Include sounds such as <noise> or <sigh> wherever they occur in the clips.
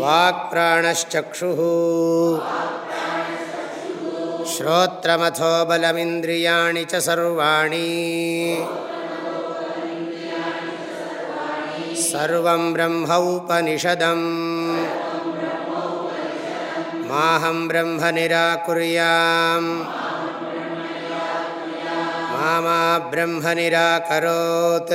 वाक्प्राणश्चक्षुः श्रोत्रमथो बलमिन्द्रियाणि च सर्वाणि सर्वं ब्रह्मौपनिषदम् माहं ब्रह्म निराकुर्याम् मा मा ब्रह्म निराकरोत्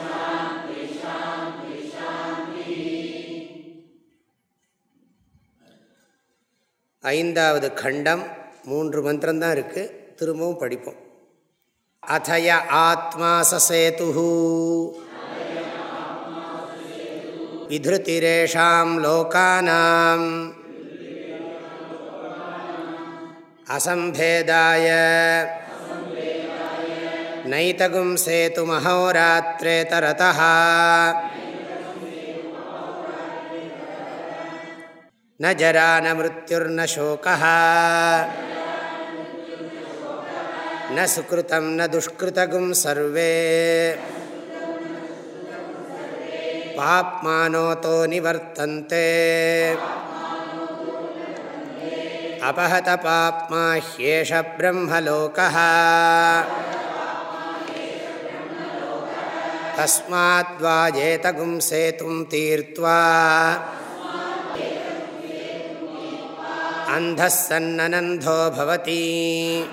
ஐந்தாவது கண்டம் மூன்று மந்திரம்தான் இருக்குது திரும்பவும் படிப்போம். அத்தய ஆத்மா சசேது விதிருத்திரேஷாம் லோகானாம். அசம்பேதாய. நைதகும் சேதுமஹோராத்திரே தரதா न जरा न मृत्युर्न शोकः। न सुकृतं न दुष्कृतगुं सर्वे। पाप्मानोतो निवर्तन्ते। अपहतपाप्मा ह्येष ब्रह्मलोकः। तस्माद्वाजेतगुं सेतुं तीर्त्वा। अन्धः सन्ननन्धो भवति।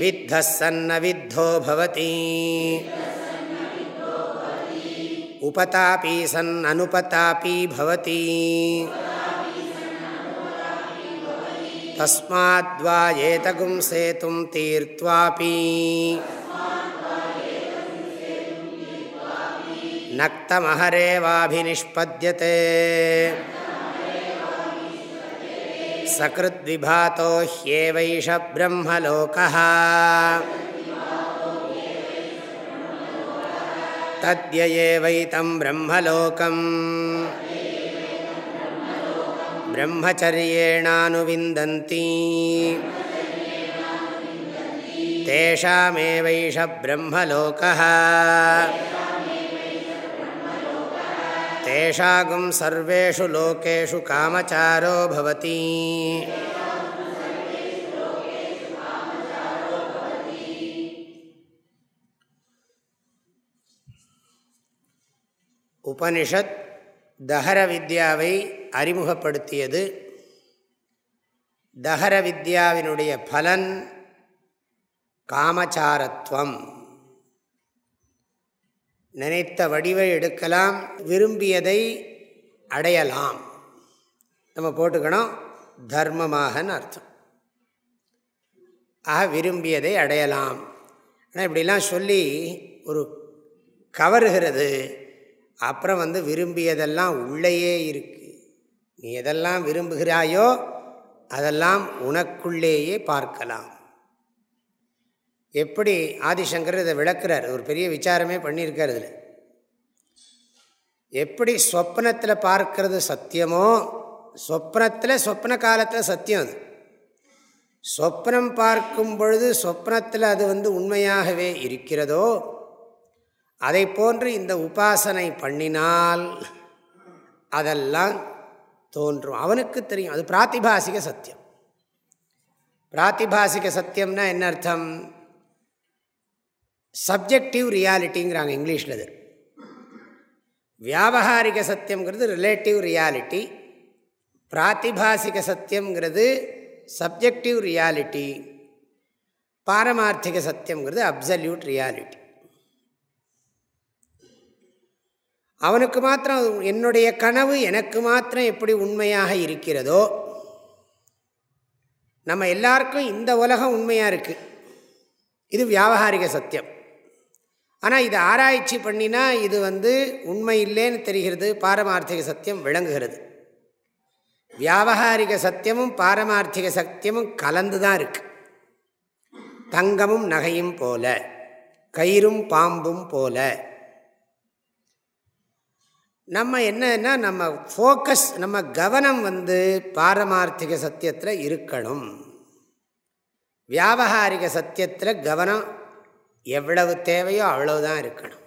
विद्धः सन्न विद्धो भवति। उपतापी सन्ननुपतापी भवति। तस्माद्वा एतगुं सेतुं तीर्त्वापि। नक्तमहरेवाभिनिष्पद्यते। सकृद्विभातो ह्येवैष ब्रह्मलोकः। तद्ययेवैतं ब्रह्मलोकम्। ब्रह्मचर्येणानुविन्दन्ति। तेषामेवैष ब्रह्मलोकः। तेषागुं सर्वेषु लोकेषु कामचारो भवति உபனிஷத் தஹர வித்யாவை அறிமுகப்படுத்தியது தஹர வித்யாவினுடைய பலன் காமச்சாரத்துவம் நினைத்த வடிவை எடுக்கலாம் விரும்பியதை அடையலாம். நம்ம போட்டுக்கணும் தர்மமாகன்னு அர்த்தம். ஆக விரும்பியதை அடையலாம். ஆனால் இப்படிலாம் சொல்லி ஒரு கவருகிறது. அப்புறம் வந்து விரும்பியதெல்லாம் உள்ளேயே இருக்குது நீ எதெல்லாம் விரும்புகிறாயோ அதெல்லாம் உனக்குள்ளேயே பார்க்கலாம். எப்படி ஆதிசங்கர் இதை விளக்குறார்? ஒரு பெரிய விசாரமே பண்ணியிருக்கார் இதில். எப்படி ஸ்வப்னத்தில் பார்க்கறது சத்தியமோ சொப்னத்தில் சொப்ன காலத்தில் சத்தியம் அது. சொப்னம் பார்க்கும் பொழுது சொப்னத்தில் அது வந்து உண்மையாகவே இருக்கிறதோ அதை போன்று இந்த உபாசனை பண்ணினால் அதெல்லாம் தோன்றும். அவனுக்கு தெரியும். அது பிராத்திபாசிக சத்தியம். பிராத்திபாசிக சத்தியம்னா என்ன அர்த்தம்? சப்ஜெக்டிவ் ரியாலிட்டிங்கிறாங்க இங்கிலீஷில் அது வியாபகாரிக சத்தியங்கிறது ரிலேட்டிவ் ரியாலிட்டி பிராத்திபாசிக சத்தியங்கிறது சப்ஜெக்டிவ் ரியாலிட்டி பாரமார்த்திக சத்தியங்கிறது அப்சல்யூட் ரியாலிட்டி அவனுக்கு மாத்திரம் என்னுடைய கனவு எனக்கு மாத்திரம் எப்படி உண்மையாக இருக்கிறதோ நம்ம எல்லாருக்கும் இந்த உலகம் உண்மையாக இருக்குது இது வியாபகாரிக சத்தியம். ஆனால் இது ஆராய்ச்சி பண்ணினா இது வந்து உண்மை இல்லைன்னு தெரிகிறது. பாரமார்த்திக சத்தியம் விளங்குகிறது. வியாபகாரிக சத்தியமும் பாரமார்த்திக சத்தியமும் கலந்து தான் இருக்கு. தங்கமும் நகையும் போல கயிறும் பாம்பும் போல. நம்ம என்னன்னா நம்ம ஃபோக்கஸ் நம்ம கவனம் வந்து பாரமார்த்திக சத்தியத்தில் இருக்கணும். வியாபகாரிக சத்தியத்தில் கவனம் எவ்வளவு தேவையோ அவ்வளவுதான் இருக்கணும்.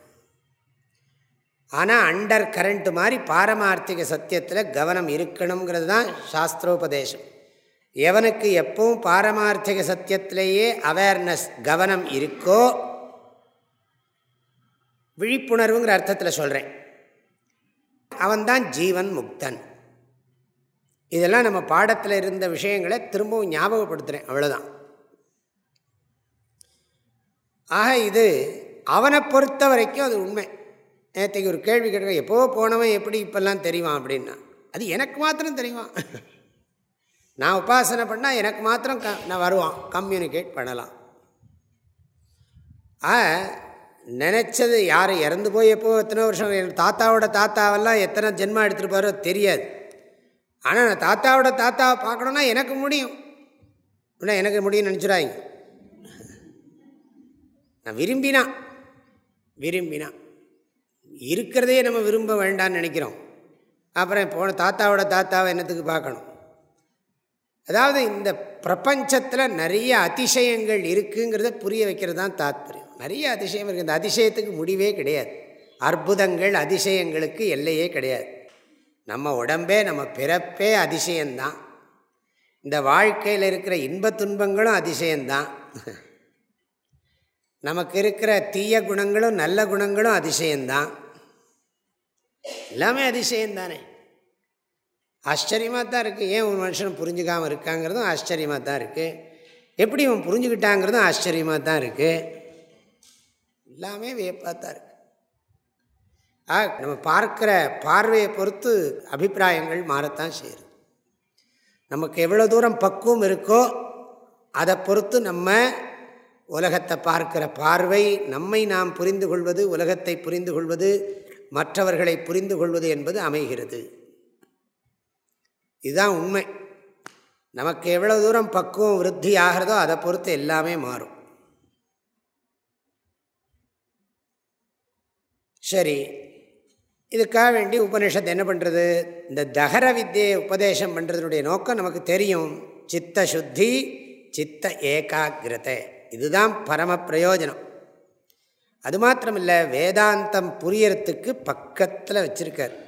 ஆனால் அண்டர் கரண்ட் மாதிரி பாரமார்த்திக சத்தியத்தில் கவனம் இருக்கணுங்கிறது தான் சாஸ்திரோபதேசம். எவனுக்கு எப்பவும் பாரமார்த்திக சத்தியத்திலேயே அவேர்னஸ் கவனம் இருக்கோ விழிப்புணர்வுங்கிற அர்த்தத்தில் சொல்கிறேன் அவன்தான் ஜீவன் முக்தன். இதெல்லாம் நம்ம பாடத்தில் இருந்த விஷயங்களை திரும்பவும் ஞாபகப்படுத்துகிறேன் அவ்வளோதான் ஆக இது அவனை பொறுத்த வரைக்கும் அது உண்மை. நேற்றுக்கு ஒரு கேள்வி கேட்க எப்போ போனவன் எப்படி இப்பெல்லாம் தெரியுவான் அப்படின்னா அது எனக்கு மாத்திரம் தெரியுமா <laughs> நான் உபாசனை பண்ணால் எனக்கு மாத்திரம் க நான் வருவான் கம்யூனிகேட் பண்ணலாம். ஆ நினச்சது யார் இறந்து போய் எப்போ எத்தனை வருஷம் என் தாத்தாவோட தாத்தாவெல்லாம் எத்தனை ஜென்மா எடுத்துருப்பாரோ தெரியாது. ஆனால் நான் தாத்தாவோட தாத்தாவை பார்க்கணுன்னா எனக்கு முடியும். இல்லை எனக்கு முடியும்னு நினச்சிடாங்க நான் விரும்பினா விரும்பினா இருக்கிறதே நம்ம விரும்ப வேண்டாம்னு நினைக்கிறோம். அப்புறம் போன தாத்தாவோட தாத்தாவை என்னத்துக்கு பார்க்கணும்? அதாவது இந்த பிரபஞ்சத்தில் நிறைய அதிசயங்கள் இருக்குங்கிறத புரிய வைக்கிறது தான் தாத்பரியம். நிறைய அதிசயம் இருக்குது இந்த அதிசயத்துக்கு முடிவே கிடையாது. அற்புதங்கள் அதிசயங்களுக்கு எல்லையே கிடையாது. நம்ம உடம்பே நம்ம பிறப்பே அதிசயம்தான். இந்த வாழ்க்கையில் இருக்கிற இன்ப துன்பங்களும் அதிசயம்தான். <laughs> நமக்கு இருக்கிற தீய குணங்களும் நல்ல குணங்களும் அதிசயம்தான். எல்லாமே அதிசயம்தானே? ஆச்சரியமாக தான் இருக்குது ஏன் ஒரு மனுஷன் புரிஞ்சுக்காமல் இருக்காங்கிறதும் ஆச்சரியமாக தான் இருக்குது எப்படி இவன் புரிஞ்சுக்கிட்டாங்கிறதும் ஆச்சரியமாக தான் இருக்குது எல்லாமே வியப்பாக தான் இருக்குது ஆ நம்ம பார்க்குற பார்வையை பொறுத்து அபிப்பிராயங்கள் மாறத்தான் செய்யுது. நமக்கு எவ்வளோ தூரம் பக்குவம் இருக்கோ அதை பொறுத்து நம்ம உலகத்தை பார்க்கிற பார்வை நம்மை நாம் புரிந்து கொள்வது உலகத்தை புரிந்து கொள்வது மற்றவர்களை புரிந்து கொள்வது என்பது அமைகிறது. இதுதான் உண்மை. நமக்கு எவ்வளோ தூரம் பக்குவம் விருத்தி ஆகிறதோ அதை பொறுத்து எல்லாமே மாறும். சரி இதுக்காக வேண்டி உபனிஷத்து என்ன பண்ணுறது இந்த தகர வித்தியை உபதேசம் பண்ணுறதுனுடைய நோக்கம் நமக்கு தெரியும். சித்த சுத்தி சித்த ஏகாகிரதை இதுதான் பரம பிரயோஜனம். அது மாத்திரமில்லை வேதாந்தம் புரியறதுக்கு பக்கத்தில் வச்சுருக்கார்.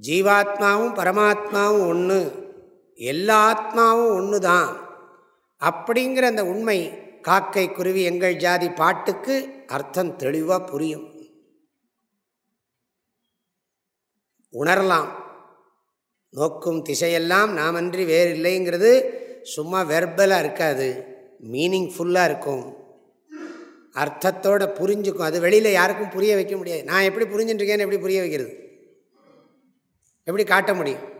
ஜீவாத்மாவும் பரமாத்மாவும் ஒன்று எல்லா ஆத்மாவும் ஒன்று தான் அப்படிங்கிற அந்த உண்மை காக்கை குருவி எங்கள் ஜாதி பாட்டுக்கு அர்த்தம் தெளிவாக புரியும். உணரலாம். நோக்கும் திசையெல்லாம் நாமன்றி வேறு இல்லைங்கிறது சும்மா வெர்பலாக இருக்காது. மீனிங்ஃபுல்லாக இருக்கும். அர்த்தத்தோடு புரிஞ்சுக்கும். அது வெளியில் யாருக்கும் புரிய வைக்க முடியாது. நான் எப்படி புரிஞ்சுட்டுருக்கேன்னு எப்படி புரிய வைக்கிறது? எப்படி காட்ட முடியும்?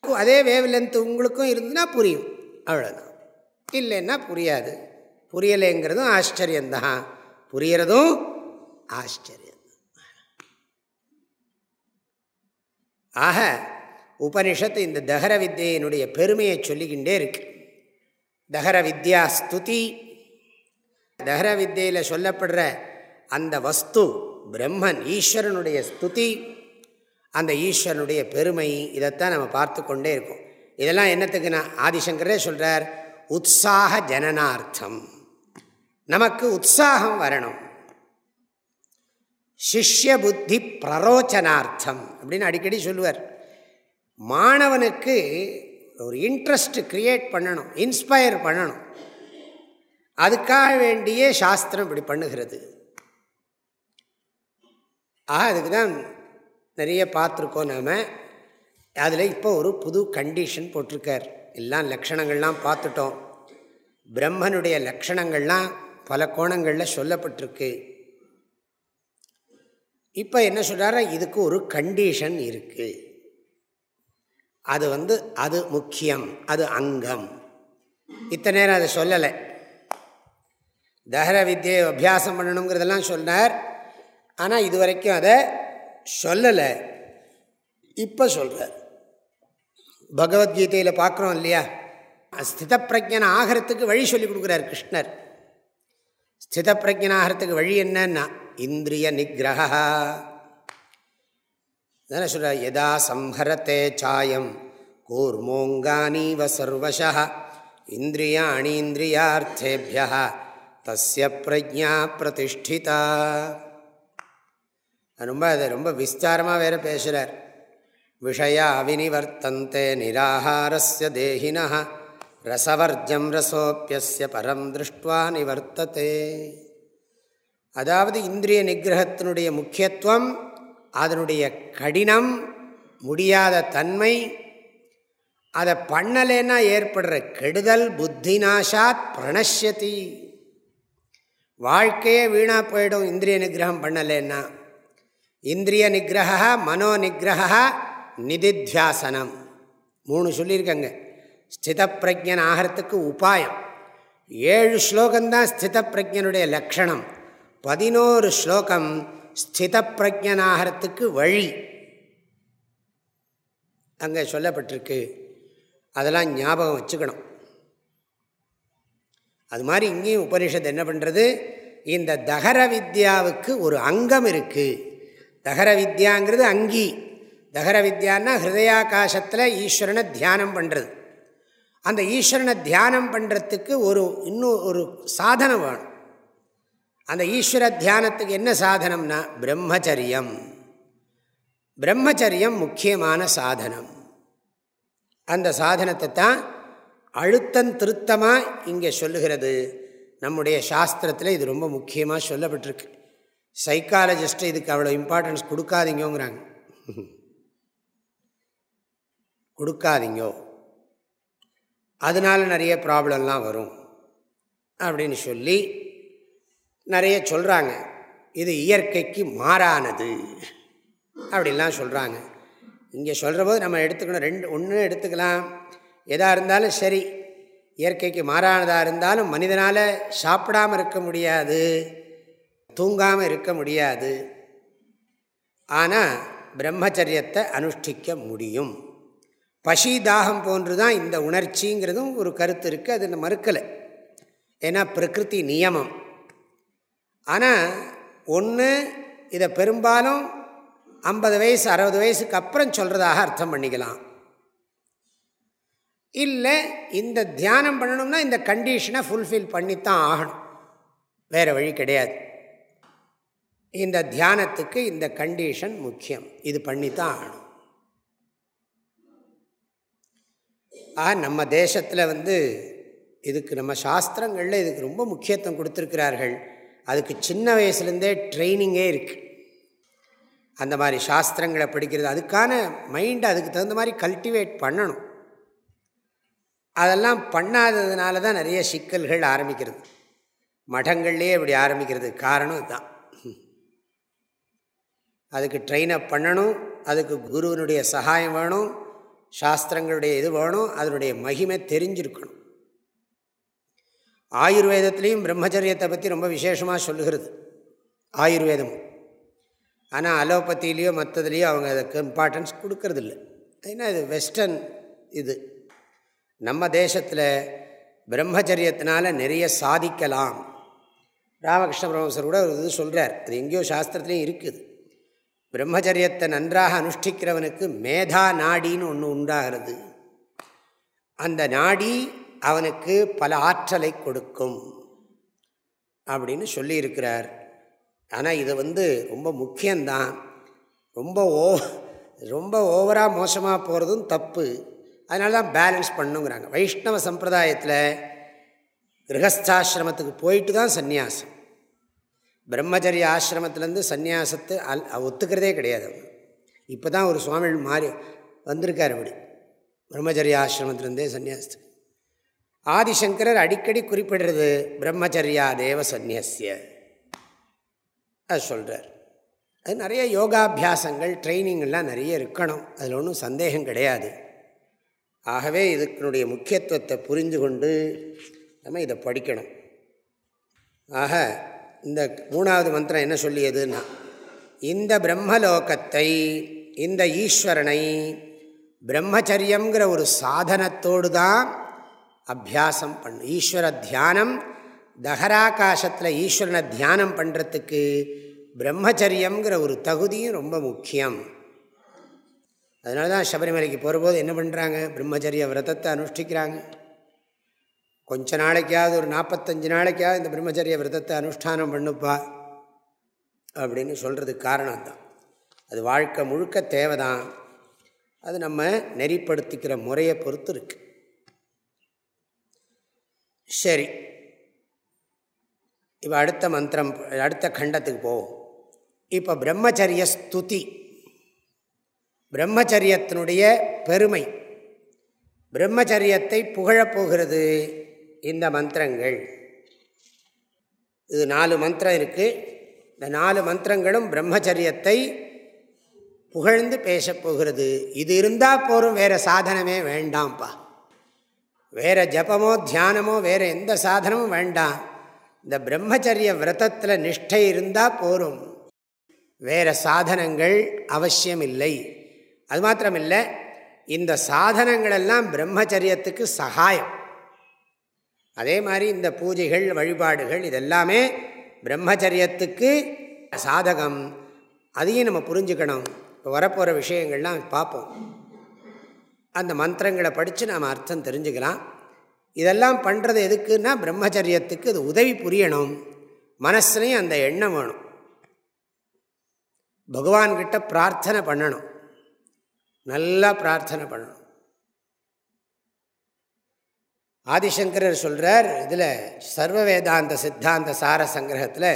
அதே வேவ் லென்த் உங்களுக்கும் இருந்துன்னா புரியும். அவ்வளோதான் இல்லைன்னா புரியாது. புரியலைங்கிறதும் ஆச்சரியந்தான் புரியறதும் ஆச்சரியம். ஆக உபனிஷத்து இந்த தகர வித்தியினுடைய பெருமையை சொல்லிக்கிண்டே இருக்கு. தகர வித்யா ஸ்துதி. தகர வித்தியில் சொல்லப்படுற அந்த வஸ்து பிரம்மன் ஈஸ்வரனுடைய ஸ்துதி அந்த ஈஸ்வரனுடைய பெருமை இதைத்தான் நம்ம பார்த்து கொண்டே இருக்கோம். இதெல்லாம் என்னத்துக்குன்னா ஆதிசங்கரே சொல்கிறார் உற்சாக ஜனனார்த்தம். நமக்கு உற்சாகம் வரணும். சிஷ்ய புத்தி பிரரோச்சனார்த்தம் அப்படின்னு அடிக்கடி சொல்லுவார். மாணவனுக்கு ஒரு இன்ட்ரெஸ்ட் க்ரியேட் பண்ணணும் இன்ஸ்பயர் பண்ணணும். அதுக்காக வேண்டிய சாஸ்திரம் இப்படி பண்ணுகிறது. ஆக அதுக்கு தான் நிறைய பார்த்துருக்கோம் நாம். அதில் இப்போ ஒரு புது கண்டிஷன் போட்டிருக்கார். எல்லாம் லக்ஷணங்கள்லாம் பார்த்துட்டோம். பிரம்மனுடைய லக்ஷணங்கள்லாம் பல கோணங்களில் சொல்லப்பட்டிருக்கு. இப்போ என்ன சொல்கிறார இதுக்கு ஒரு கண்டிஷன் இருக்குது அது வந்து அது முக்கியம் அது அங்கம். இத்தனை நேரம் அதை சொல்லலை. தகர வித்தியை அபியாசம் பண்ணணுங்கிறதெல்லாம் சொன்னார். ஆனால் இது வரைக்கும் அதை சொல்லலை. இப்போ சொல்கிறார் பகவத்கீதையில் பார்க்குறோம் இல்லையா? ஸ்தித பிரஜனை ஆகிறதுக்கு வழி சொல்லி கொடுக்குறார் கிருஷ்ணர். ஸ்தித பிரஜன் ஆகிறதுக்கு வழி என்னன்னா இந்திரிய நிகிரகா தானே சொல்கிற எதா சம்ஹரத்தே சாயம் கூர்மோங்கானீவ சர்வசா இந்திரியாணீந்திரியார்த்தேபிய தஸ்ய பிரஜா பிரதிஷ்டிதா ரொம்ப அதை ரொம்ப விஸ்தாரமாக வேறு பேசுகிறார் விஷயா வினிவர்த்தந்தே நிராகாரஸ்ய தேகினா ரசவர்ஜம் ரசோப்பியஸ்ய பரம் திருஷ்டுவா நிவர்த்ததே. அதாவது இந்திரிய நிகிரகத்தினுடைய முக்கியத்துவம் அதனுடைய கடினம் முடியாத தன்மை அதை பண்ணலைன்னா ஏற்படுற கெடுதல் புத்தி நாஷாத் பிரணஷ்யதி. வாழ்க்கையே வீணாக போயிடும் இந்திரிய நிகிரகம் பண்ணலைன்னா. இந்திரிய நிகிரக மனோ நிகிரக நிதித்தியாசனம். மூணு சொல்லியிருக்கங்க. ஸ்தித பிரஜன் ஆகிறதுக்கு உபாயம். ஏழு ஸ்லோகம்தான் ஸ்தித பிரஜனுடைய லக்ஷணம். பதினோரு ஸ்லோகம் ஸ்தித பிரஜனாகிறதுக்கு வழி. அங்கே சொல்லப்பட்டிருக்கு. அதெல்லாம் ஞாபகம் வச்சுக்கணும். அது மாதிரி இங்கேயும் உபனிஷத்து என்ன பண்ணுறது இந்த தகர வித்யாவுக்கு ஒரு அங்கம் இருக்குது தகர வித்யாங்கிறது அங்கி. தகர வித்யான்னா ஹிருதயாகாசத்தில் ஈஸ்வரனை தியானம் பண்ணுறது அந்த ஈஸ்வரனை தியானம் பண்ணுறதுக்கு ஒரு இன்னும் ஒரு சாதனம் வேணும். அந்த ஈஸ்வர தியானத்துக்கு என்ன சாதனம்னா பிரம்மச்சரியம். பிரம்மச்சரியம் முக்கியமான சாதனம். அந்த சாதனத்தை தான் அழுத்தம் திருத்தமாக இங்கே சொல்லுகிறது. நம்முடைய சாஸ்திரத்தில் இது ரொம்ப முக்கியமாக சொல்லப்பட்டிருக்கு. சைக்காலஜிஸ்ட்டு இதுக்கு அவ்வளோ இம்பார்ட்டன்ஸ் கொடுக்காதீங்கோங்கிறாங்க. கொடுக்காதீங்கோ. அதனால் நிறைய ப்ராப்ளம்லாம் வரும். அப்படின்னு சொல்லி நிறைய சொல்கிறாங்க இது இயற்கைக்கு மாறானது. அப்படின்லாம் சொல்கிறாங்க இங்கே சொல்கிற போது நம்ம எடுத்துக்கணும். ரெண்டு ஒன்று எடுத்துக்கலாம். எதாக இருந்தாலும் சரி. இயற்கைக்கு மாறானதாக இருந்தாலும் மனிதனால் சாப்பிடாமல் இருக்க முடியாது. தூங்காமல் இருக்க முடியாது. ஆனால் பிரம்மச்சரியத்தை அனுஷ்டிக்க முடியும். பசி தாகம் போன்று தான் இந்த உணர்ச்சிங்கிறதும் ஒரு கருத்து இருக்குது அது மறுக்கலை. ஏன்னா பிரகிருதி நியமம். ஆனால் ஒன்று இதை பெரும்பாலும் ஐம்பது வயசு அறுபது வயசுக்கு அப்புறம் சொல்கிறதாக அர்த்தம் பண்ணிக்கலாம். இல்லை இந்த தியானம் பண்ணணும்னா இந்த கண்டிஷனை ஃபுல்ஃபில் பண்ணித்தான் ஆகணும். வேறு வழி கிடையாது. இந்த தியானத்துக்கு இந்த கண்டிஷன் முக்கியம். இது பண்ணித்தான் ஆகணும். ஆ நம்ம தேசத்தில் வந்து இதுக்கு நம்ம சாஸ்திரங்களில் இதுக்கு ரொம்ப முக்கியத்துவம் கொடுத்துருக்கிறார்கள். அதுக்கு சின்ன வயசுலேருந்தே ட்ரைனிங்கே இருக்குது அந்த மாதிரி சாஸ்திரங்களை படிக்கிறது அதுக்கான மைண்டை அதுக்கு தகுந்த மாதிரி கல்டிவேட் பண்ணணும். அதெல்லாம் பண்ணாததுனால தான் நிறைய சிக்கல்கள் ஆரம்பிக்கிறது. மடங்கள்லேயே இப்படி ஆரம்பிக்கிறது காரணம் இதுதான். அதுக்கு ட்ரெயின் அப் பண்ணணும் அதுக்கு குருவனுடைய சகாயம் வேணும் சாஸ்திரங்களுடைய இது வேணும் அதனுடைய மகிமை தெரிஞ்சிருக்கணும். ஆயுர்வேதத்துலேயும் பிரம்மச்சரியத்தை பற்றி ரொம்ப விசேஷமாக சொல்லுகிறது. ஆயுர்வேதம். ஆனால் அலோபத்திலேயோ மற்றதுலேயோ அவங்க அதுக்கு இம்பார்ட்டன்ஸ் கொடுக்கறதில்ல. ஏன்னா இது வெஸ்டர்ன் இது. நம்ம தேசத்தில் பிரம்மச்சரியத்தினால நிறைய சாதிக்கலாம். ராமகிருஷ்ண பிரமசர் கூட ஒரு இது சொல்கிறார் அது எங்கேயோ சாஸ்திரத்துலேயும் இருக்குது. பிரம்மச்சரியத்தை நன்றாக அனுஷ்டிக்கிறவனுக்கு மேதா நாடின்னு ஒன்று உண்டாகிறது. அந்த நாடி அவனுக்கு பல ஆற்றலை கொடுக்கும் அப்படின்னு சொல்லியிருக்கிறார். ஆனால் இது வந்து ரொம்ப முக்கியந்தான் ரொம்ப ஓ ரொம்ப ஓவராக மோசமாக போகிறதும் தப்பு. அதனால தான் பேலன்ஸ் பண்ணுங்கிறாங்க. வைஷ்ணவ சம்பிரதாயத்தில் கிரகஸ்தாசிரமத்துக்கு போயிட்டு தான் சந்நியாசம். பிரம்மச்சரிய ஆசிரமத்திலேருந்து சந்நியாசத்தை அல் ஒத்துக்கிறதே கிடையாது இப்போ தான் ஒரு சுவாமி மாறி வந்திருக்கார் அப்படி பிரம்மச்சரிய ஆசிரமத்திலேருந்தே சன்னியாசத்துக்கு ஆதிசங்கரர் அடிக்கடி குறிப்பிடுறது பிரம்மச்சரியா தேவ சந்நியசிய அது சொல்கிறார் அது நிறைய யோகாபியாசங்கள் ட்ரைனிங்கெல்லாம் நிறைய இருக்கணும். அதில் ஒன்றும் சந்தேகம் கிடையாது. ஆகவே இதுக்கினுடைய முக்கியத்துவத்தை புரிந்து கொண்டு நம்ம இதை படிக்கணும். ஆக இந்த மூணாவது மந்திரம் என்ன சொல்லியதுன்னா இந்த பிரம்மலோகத்தை இந்த ஈஸ்வரனை பிரம்மச்சரியங்கிற ஒரு சாதனத்தோடு தான் அபியாசம் பண்ணு. ஈஸ்வர தியானம் தகராகாசத்தில் ஈஸ்வரனை தியானம் பண்ணுறதுக்கு பிரம்மச்சரியங்கிற ஒரு தகுதியும் ரொம்ப முக்கியம். அதனால தான் சபரிமலைக்கு போகிறபோது என்ன பண்ணுறாங்க பிரம்மச்சரிய விரதத்தை அனுஷ்டிக்கிறாங்க. கொஞ்ச நாளைக்காவது ஒரு நாற்பத்தஞ்சு நாளைக்காவது இந்த பிரம்மச்சரிய விரதத்தை அனுஷ்டானம் பண்ணுப்பா அப்படின்னு சொல்கிறதுக்கு காரணம் தான் அது வாழ்க்கை முழுக்க தேவைதான். அது நம்ம நெறிப்படுத்திக்கிற முறையை பொறுத்து இருக்குது சரி. இப்போ அடுத்த மந்திரம் அடுத்த கண்டத்துக்கு போவோம். இப்போ பிரம்மச்சரிய ஸ்துதி. பிரம்மச்சரியத்தினுடைய பெருமை. பிரம்மச்சரியத்தை புகழப்போகிறது இந்த மந்திரங்கள். இது நாலு மந்திரம் இருக்குது இந்த நாலு மந்திரங்களும் பிரம்மச்சரியத்தை புகழ்ந்து பேசப்போகிறது இது இருந்தால் போகும் வேறு சாதனமே வேண்டாம்ப்பா. வேறு ஜபமோ தியானமோ வேறு எந்த சாதனமும் வேண்டாம். இந்த பிரம்மச்சரிய விரதத்தில் நிஷ்டை இருந்தால் போரும். வேறு சாதனங்கள் அவசியம் இல்லை அது மாத்திரமில்லை இந்த சாதனங்களெல்லாம் பிரம்மச்சரியத்துக்கு சகாயம். அதே மாதிரி இந்த பூஜைகள் வழிபாடுகள் இதெல்லாமே பிரம்மச்சரியத்துக்கு சாதகம். அதையும் நம்ம புரிஞ்சுக்கணும். இப்போ வரப்போகிற விஷயங்கள்லாம் பார்ப்போம். அந்த மந்திரங்களை படித்து நாம் அர்த்தம் தெரிஞ்சுக்கலாம். இதெல்லாம் பண்ணுறது எதுக்குன்னா பிரம்மச்சரியத்துக்கு அது உதவி புரியணும். மனசுலையும் அந்த எண்ணம் வேணும். பகவான்கிட்ட பிரார்த்தனை பண்ணணும். நல்லா பிரார்த்தனை பண்ணணும். ஆதிசங்கரர் சொல்கிறார் இதில் சர்வ வேதாந்த சித்தாந்த சார சங்கிரகத்தில்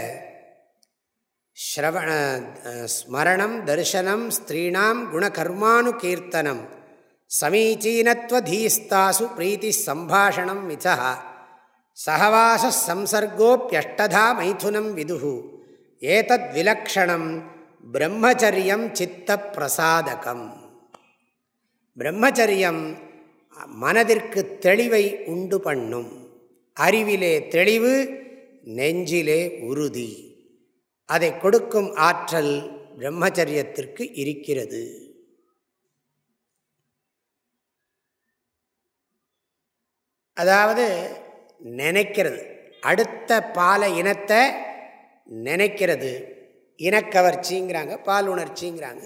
ஸ்ரவண ஸ்மரணம் தரிசனம் ஸ்திரீனாம் குணகர்மானு கீர்த்தனம் சமீச்சீனத்வதீஸ்தாசு பிரீத்தி சம்பாஷணம் மிதா சகவாச சம்சர்கோப்பியஷ்டதா மைதுனம் விதுகு ஏதத் விலக்ஷணம் பிரம்மச்சரியம் சித்த பிரசாதகம் பிரம்மச்சரியம் மனதிற்கு தெளிவை உண்டு பண்ணும். அறிவிலே தெளிவு நெஞ்சிலே உறுதி. அதை கொடுக்கும் ஆற்றல் பிரம்மச்சரியத்திற்கு இருக்கிறது. அதாவது நினைக்கிறது. அடுத்த பால இனத்தை நினைக்கிறது. இனக்கவர்ச்சிங்கிறாங்க பால் உணர்ச்சிங்கிறாங்க.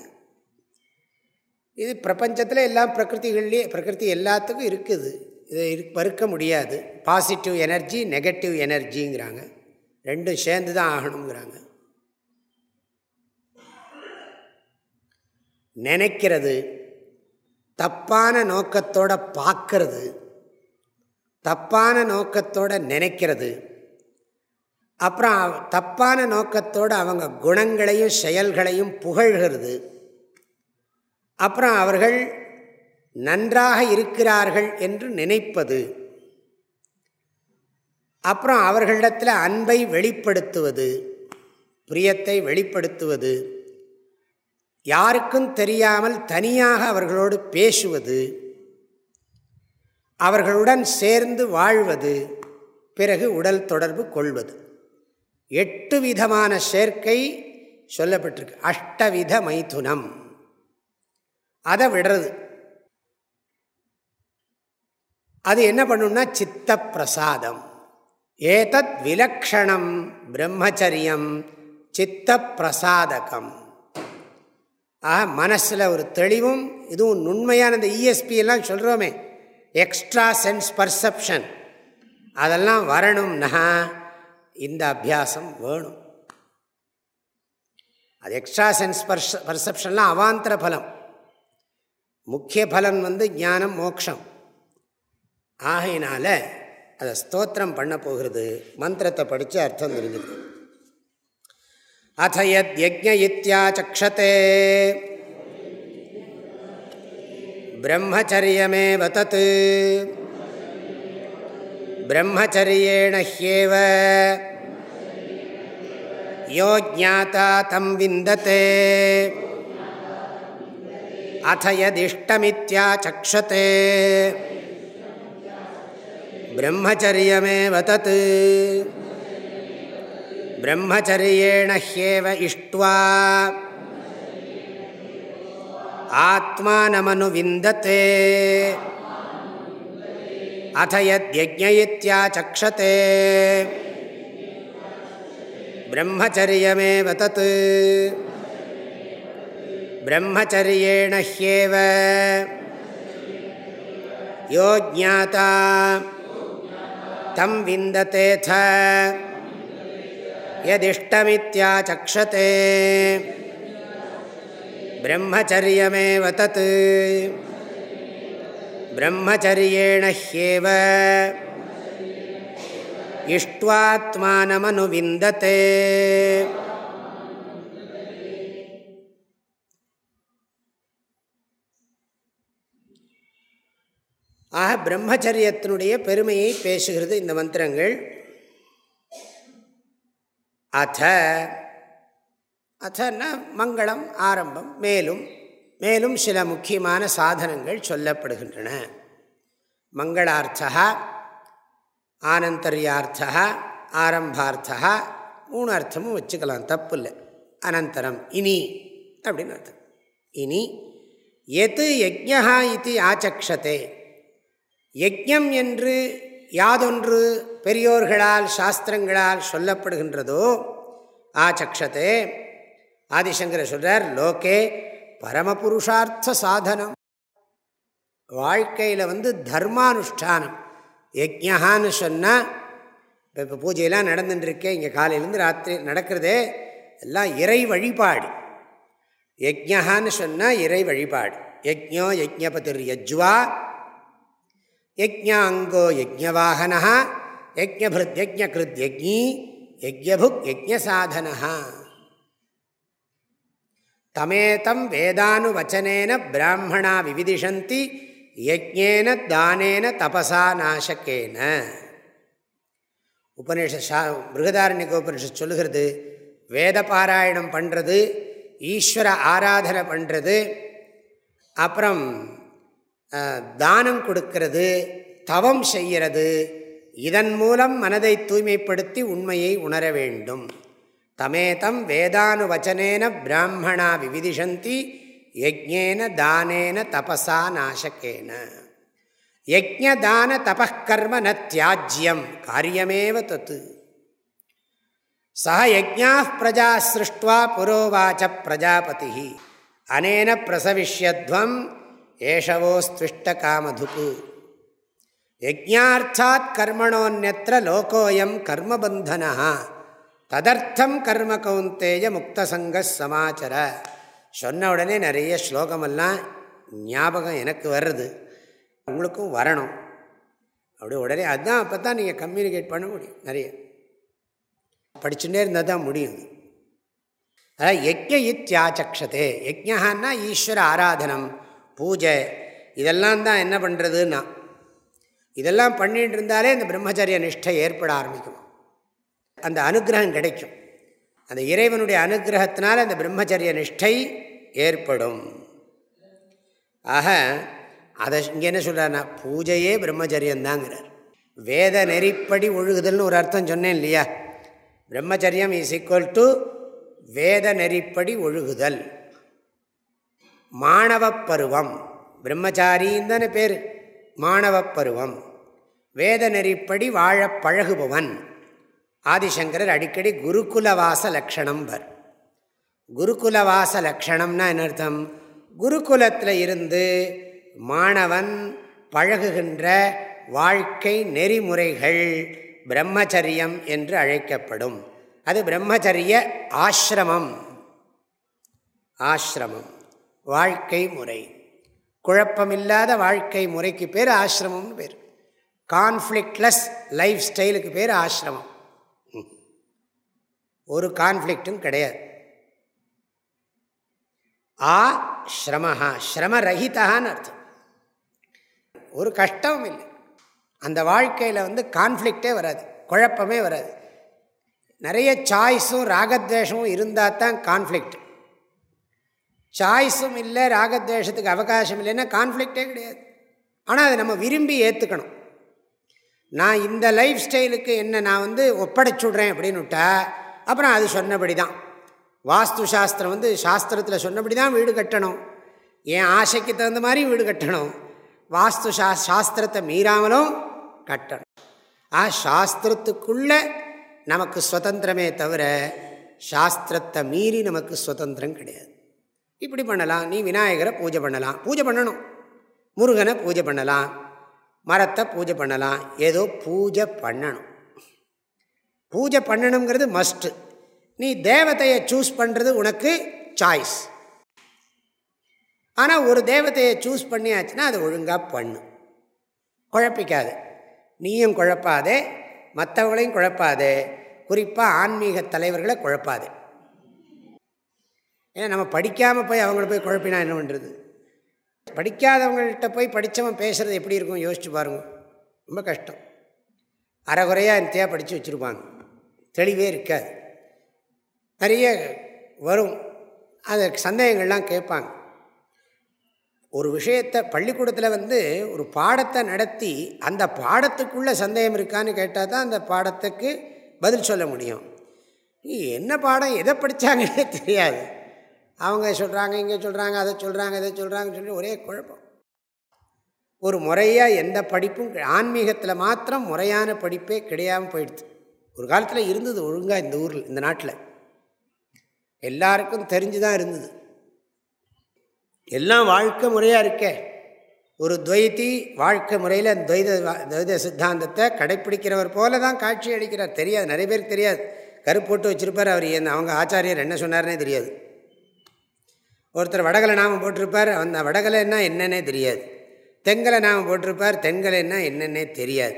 இது பிரபஞ்சத்தில் எல்லாம் பிரகிருதிகள்லேயே பிரகிருதி எல்லாத்துக்கும் இருக்குது. இதை மறுக்க முடியாது. பாசிட்டிவ் எனர்ஜி நெகட்டிவ் எனர்ஜிங்கிறாங்க ரெண்டும் சேர்ந்து தான் ஆகணுங்கிறாங்க. நினைக்கிறது. தப்பான நோக்கத்தோட பார்க்கறது. தப்பான நோக்கத்தோட நினைக்கிறது. அப்புறம் தப்பான நோக்கத்தோடு அவங்க குணங்களையும் செயல்களையும் புகழ்கிறது. அப்புறம் அவர்கள் நன்றாக இருக்கிறார்கள் என்று நினைப்பது. அப்புறம் அவர்களிடத்தில் அன்பை வெளிப்படுத்துவது பிரியத்தை வெளிப்படுத்துவது யாருக்கும் தெரியாமல் தனியாக அவர்களோடு பேசுவது. அவர்களுடன் சேர்ந்து வாழ்வது பிறகு உடல் தொடர்பு கொள்வது. எட்டு விதமான சேர்க்கை சொல்லப்பட்டிருக்கு. அஷ்டவித மைதுனம். அதை விடுறது. அது என்ன பண்ணும்னா சித்த பிரசாதம் ஏதத் விலக்ஷணம் பிரம்மச்சரியம் சித்த பிரசாதகம் ஆ மனசில் ஒரு தெளிவும் இதுவும் நுண்மையான இந்த இஎஸ்பி எல்லாம் சொல்கிறோமே எக்ஸ்ட்ரா சென்ஸ் பர்செப்ஷன் அதெல்லாம் வரணும்னா இந்த அபியாசம் வேணும். அது எக்ஸ்ட்ரா சென்ஸ் பர்ச பர்செப்ஷன்லாம் அவாந்தர பலம். முக்கிய பலன் வந்து ஞானம் மோக்ஷம். ஆகையினால அதை ஸ்தோத்திரம் பண்ண போகிறது. மந்திரத்தை படித்து அர்த்தம் தெரிஞ்சுக்கணும். அಥ யத் யஜ்ஞ இத்தியாச்சக்ஷதே ब्रह्मचर्यमेव तत्। ब्रह्मचर्येण ह्येव। यो ज्ञाता तं विन्दते। अथ यदिष्टमित्याचक्षते ब्रह्मचर्यमेव तत्। ब्रह्मचर्येण ह्येव इष्ट्वा। आत्मानमनुविन्दते। अथ यद्यज्ञ इत्याचक्षते ब्रह्मचर्यमेव तत्। ब्रह्मचर्येण ह्येव। यो ज्ञाता। तं विन्दतेऽथ यदिष्टमित्याचक्षते பிரம்மச்சரியமேவ தத் பிரம்மச்சரியேண ஹேவ இஷ்டுவாத்மானமனு விந்ததே ஆக பிரம்மச்சரியத்தினுடைய பெருமையை பேசுகிறது இந்த மந்திரங்கள். அத்த அத்தன்னா மங்களம் ஆரம்பம். மேலும் மேலும் சில முக்கியமான சாதனங்கள் சொல்லப்படுகின்றன. மங்களார்த்தா ஆனந்தர்யார்த்தா ஆரம்பார்த்தா மூணு அர்த்தமும் வச்சுக்கலாம் தப்பு இல்லை அனந்தரம் இனி அப்படின்னு அர்த்தம். இனி எது யஜ்யா இது ஆச்சக்ஷதே? யஜ்யம் என்று யாதொன்று பெரியோர்களால் சாஸ்திரங்களால் சொல்லப்படுகின்றதோ ஆச்சக்ஷதே ஆதிசங்கர சொல்கிறார் லோகே பரமபுருஷார்த்த சாதனம். வாழ்க்கையில் வந்து தர்மானுஷ்டானம். யஜ்யஹான்னு சொன்னால் இப்போ இப்போ பூஜையெல்லாம் நடந்துட்டுருக்கேன் இங்கே காலையிலேருந்து ராத்திரி நடக்கிறதே எல்லாம் இறை வழிபாடு. யஜ்யஹான்னு சொன்னால் இறை வழிபாடு. யஜ்யோ யஜ்யபதிர் யஜ்வா யஜ்யாங்கோ யஜ்யவாகனா யஜ்யபிருத் யஜ்யகிருத் யஜ்ஞி யஜ்யபுக் யஜ்யசாதனா தமேதம் வேதானுவச்சனேன பிராமணா விவிதிஷந்தி யஜ்ஞேன தானேன தபசா நாசக்கேன உபநிஷ சா மிருகதாரண்யக உபனிஷத் சொல்லுகிறது வேத பாராயணம் பண்ணுறது ஈஸ்வர ஆராதனை பண்ணுறது அப்புறம் தானம் கொடுக்கறது தவம் செய்கிறது இதன் மூலம் மனதை தூய்மைப்படுத்தி உண்மையை உணர வேண்டும். தமேதம் வேதானுவச்சனேன பிராமணா விவிதிஷந்தி யஜ்ஞேன தானேன தபசா நாசகேன. யஜ்ஞதான தபக்கர்ம ந தியாஜ்யம் காரியமேவ தத்து. சக யஜா பிரஜா சிருஷ்டுவா புரோவாச்ச பிரஜாபதி அனேன பிரசவிஷ்யத்வம் ஏஷவோஸ்திருஷ்ட காமதுக்கு யஜார்த்தாத் கர்மணோன்யத்திர லோகோயம் கர்மபந்தனா ததர்த்தம் கர்ம கௌந்தேய முக்தசங்க சமாச்சர. சொன்ன உடனே நிறைய ஸ்லோகமெல்லாம் ஞாபகம் எனக்கு வர்றது உங்களுக்கும் வரணும். அப்படி உடனே அதுதான் அப்போ தான் நீங்கள் கம்யூனிகேட் பண்ண முடியும் நிறைய. படிச்சுட்டே இருந்தால் தான் முடியும். அதாவது யஜ்ய இத்தியாச்சக்ஷதே யஜ்யஹான்னா ஈஸ்வர ஆராதனம் பூஜை. இதெல்லாம் தான் என்ன பண்ணுறதுன்னா இதெல்லாம் பண்ணிட்டு இருந்தாலே இந்த பிரம்மச்சரிய நிஷ்டை ஏற்பட ஆரம்பிக்கும். அந்த அனுகிரகம் கிடைக்கும். அந்த இறைவனுடைய அனுகிரகத்தினால் அந்த பிரம்மச்சரிய நிஷ்டை ஏற்படும். ஆக அதை இங்கே என்ன சொல்கிறார்னா பூஜையே பிரம்மச்சரியந்தாங்கிறார் வேத நெறிப்படி ஒழுகுதல்னு ஒரு அர்த்தம் சொன்னேன் இல்லையா? பிரம்மச்சரியம் இஸ் ஈக்குவல் டு வேத நெறிப்படி ஒழுகுதல். மாணவ பருவம். பிரம்மச்சாரின்னு தானே பேர். மாணவ பருவம். வேத நெறிப்படி வாழ பழகுபவன். ஆதிசங்கரர் அடிக்கடி குருகுலவாச லக்ஷணம் பர் குருகுலவாச லக்ஷணம்னா என்ன அர்த்தம்? குருகுலத்தில் இருந்து மாணவன் பழகுகின்ற வாழ்க்கை நெறிமுறைகள் பிரம்மச்சரியம் என்று அழைக்கப்படும். அது பிரம்மச்சரிய ஆசிரமம். ஆசிரமம். வாழ்க்கை முறை. குழப்பமில்லாத வாழ்க்கை முறைக்கு பேர் ஆசிரமம்னு பேர். கான்ஃப்ளிக்ட்லெஸ் லைஃப் ஸ்டைலுக்கு பேர் ஆசிரமம். ஒரு கான்ஃப்ளிக்டும் கிடையாது. ஆ ஸ்ரமஹா ஸ்ரமரஹிதான்னு அர்த்தம். ஒரு கஷ்டமும் இல்லை. அந்த வாழ்க்கையில் வந்து கான்ஃப்ளிக்டே வராது குழப்பமே வராது. நிறைய சாய்ஸும் ராகத்வேஷமும் இருந்தால் தான் கான்ஃப்ளிக்ட். சாய்ஸும் இல்லை ராகத்வேஷத்துக்கு அவகாசம் இல்லைன்னா கான்ஃப்ளிக்டே கிடையாது. ஆனால் அதை நம்ம விரும்பி ஏற்றுக்கணும் நான் இந்த லைஃப் ஸ்டைலுக்கு என்ன நான் வந்து ஒப்படைச்சுடுறேன் அப்படின்னு விட்டால் அப்புறம் அது சொன்னபடி தான் வாஸ்து சாஸ்திரம் வந்து சாஸ்திரத்தில் சொன்னபடி தான் வீடு கட்டணும். என் ஆசைக்கு தகுந்த மாதிரி வீடு கட்டணும். வாஸ்து சா சாஸ்திரத்தை மீறாமலும் கட்டணும். ஆ சாஸ்திரத்துக்குள்ளே நமக்கு சுதந்திரமே தவிர சாஸ்திரத்தை மீறி நமக்கு சுதந்திரம் கிடையாது. இப்படி பண்ணலாம். நீ விநாயகரை பூஜை பண்ணலாம். பூஜை பண்ணணும். முருகனை பூஜை பண்ணலாம். மரத்தை பூஜை பண்ணலாம். ஏதோ பூஜை பண்ணணும். பூஜை பண்ணணுங்கிறது மஸ்ட்டு நீ தேவதையை சூஸ் பண்ணுறது உனக்கு சாய்ஸ் ஆனால் ஒரு தேவதையை சூஸ் பண்ணியாச்சுன்னா அதை ஒழுங்காக பண்ணு. குழப்பிக்காது. நீயும் குழப்பாதே மற்றவங்களையும் குழப்பாதே. குறிப்பாக ஆன்மீக தலைவர்களை குழப்பாது. ஏன்னா நம்ம படிக்காமல் போய் அவங்கள போய் குழப்பினா என்ன பண்ணுறது படிக்காதவங்கள்ட்ட போய் படித்தவன் பேசுகிறது எப்படி இருக்கும்? யோசிச்சு பாருங்க. ரொம்ப கஷ்டம். அறகுறையாக நித்தியாக படித்து வச்சுருப்பாங்க. தெளிவே இருக்காது. நிறைய வரும். அது சந்தேகங்கள்லாம் கேட்பாங்க. ஒரு விஷயத்தை பள்ளிக்கூடத்தில் வந்து ஒரு பாடத்தை நடத்தி அந்த பாடத்துக்குள்ளே சந்தேகம் இருக்கான்னு கேட்டால் தான் அந்த பாடத்துக்கு பதில் சொல்ல முடியும். என்ன பாடம் எதை படித்தாங்கன்னே தெரியாது. அவங்க சொல்கிறாங்க இங்கே சொல்கிறாங்க அதை சொல்கிறாங்க இதை சொல்கிறாங்கன்னு சொல்லி ஒரே குழப்பம். ஒரு முறையாக எந்த படிப்பும் ஆன்மீகத்தில் மாத்திரம் முறையான படிப்பே கிடையாமல் போயிடுது. ஒரு காலத்தில் இருந்தது ஒழுங்காக இந்த ஊரில் இந்த நாட்டில். எல்லாருக்கும் தெரிஞ்சு தான் இருந்தது. எல்லாம் வாழ்க்கை முறையாக இருக்கே. ஒரு துவைத்தி வாழ்க்கை முறையில் அந்த துவைத துவைத சித்தாந்தத்தை கடைப்பிடிக்கிறவர் போல தான் காட்சி அளிக்கிறார். தெரியாது நிறைய பேருக்கு தெரியாது. கருப்பு போட்டு வச்சுருப்பார் அவர் அவங்க ஆச்சாரியர் என்ன சொன்னார்னே தெரியாது. ஒருத்தர் வடகலை நாமம் போட்டிருப்பார் அந்த வடகலைன்னா என்னென்னே என்னன்னே தெரியாது. தெங்கலை நாமம் போட்டிருப்பார் தென்கலை என்னென்னே என்னன்னே தெரியாது.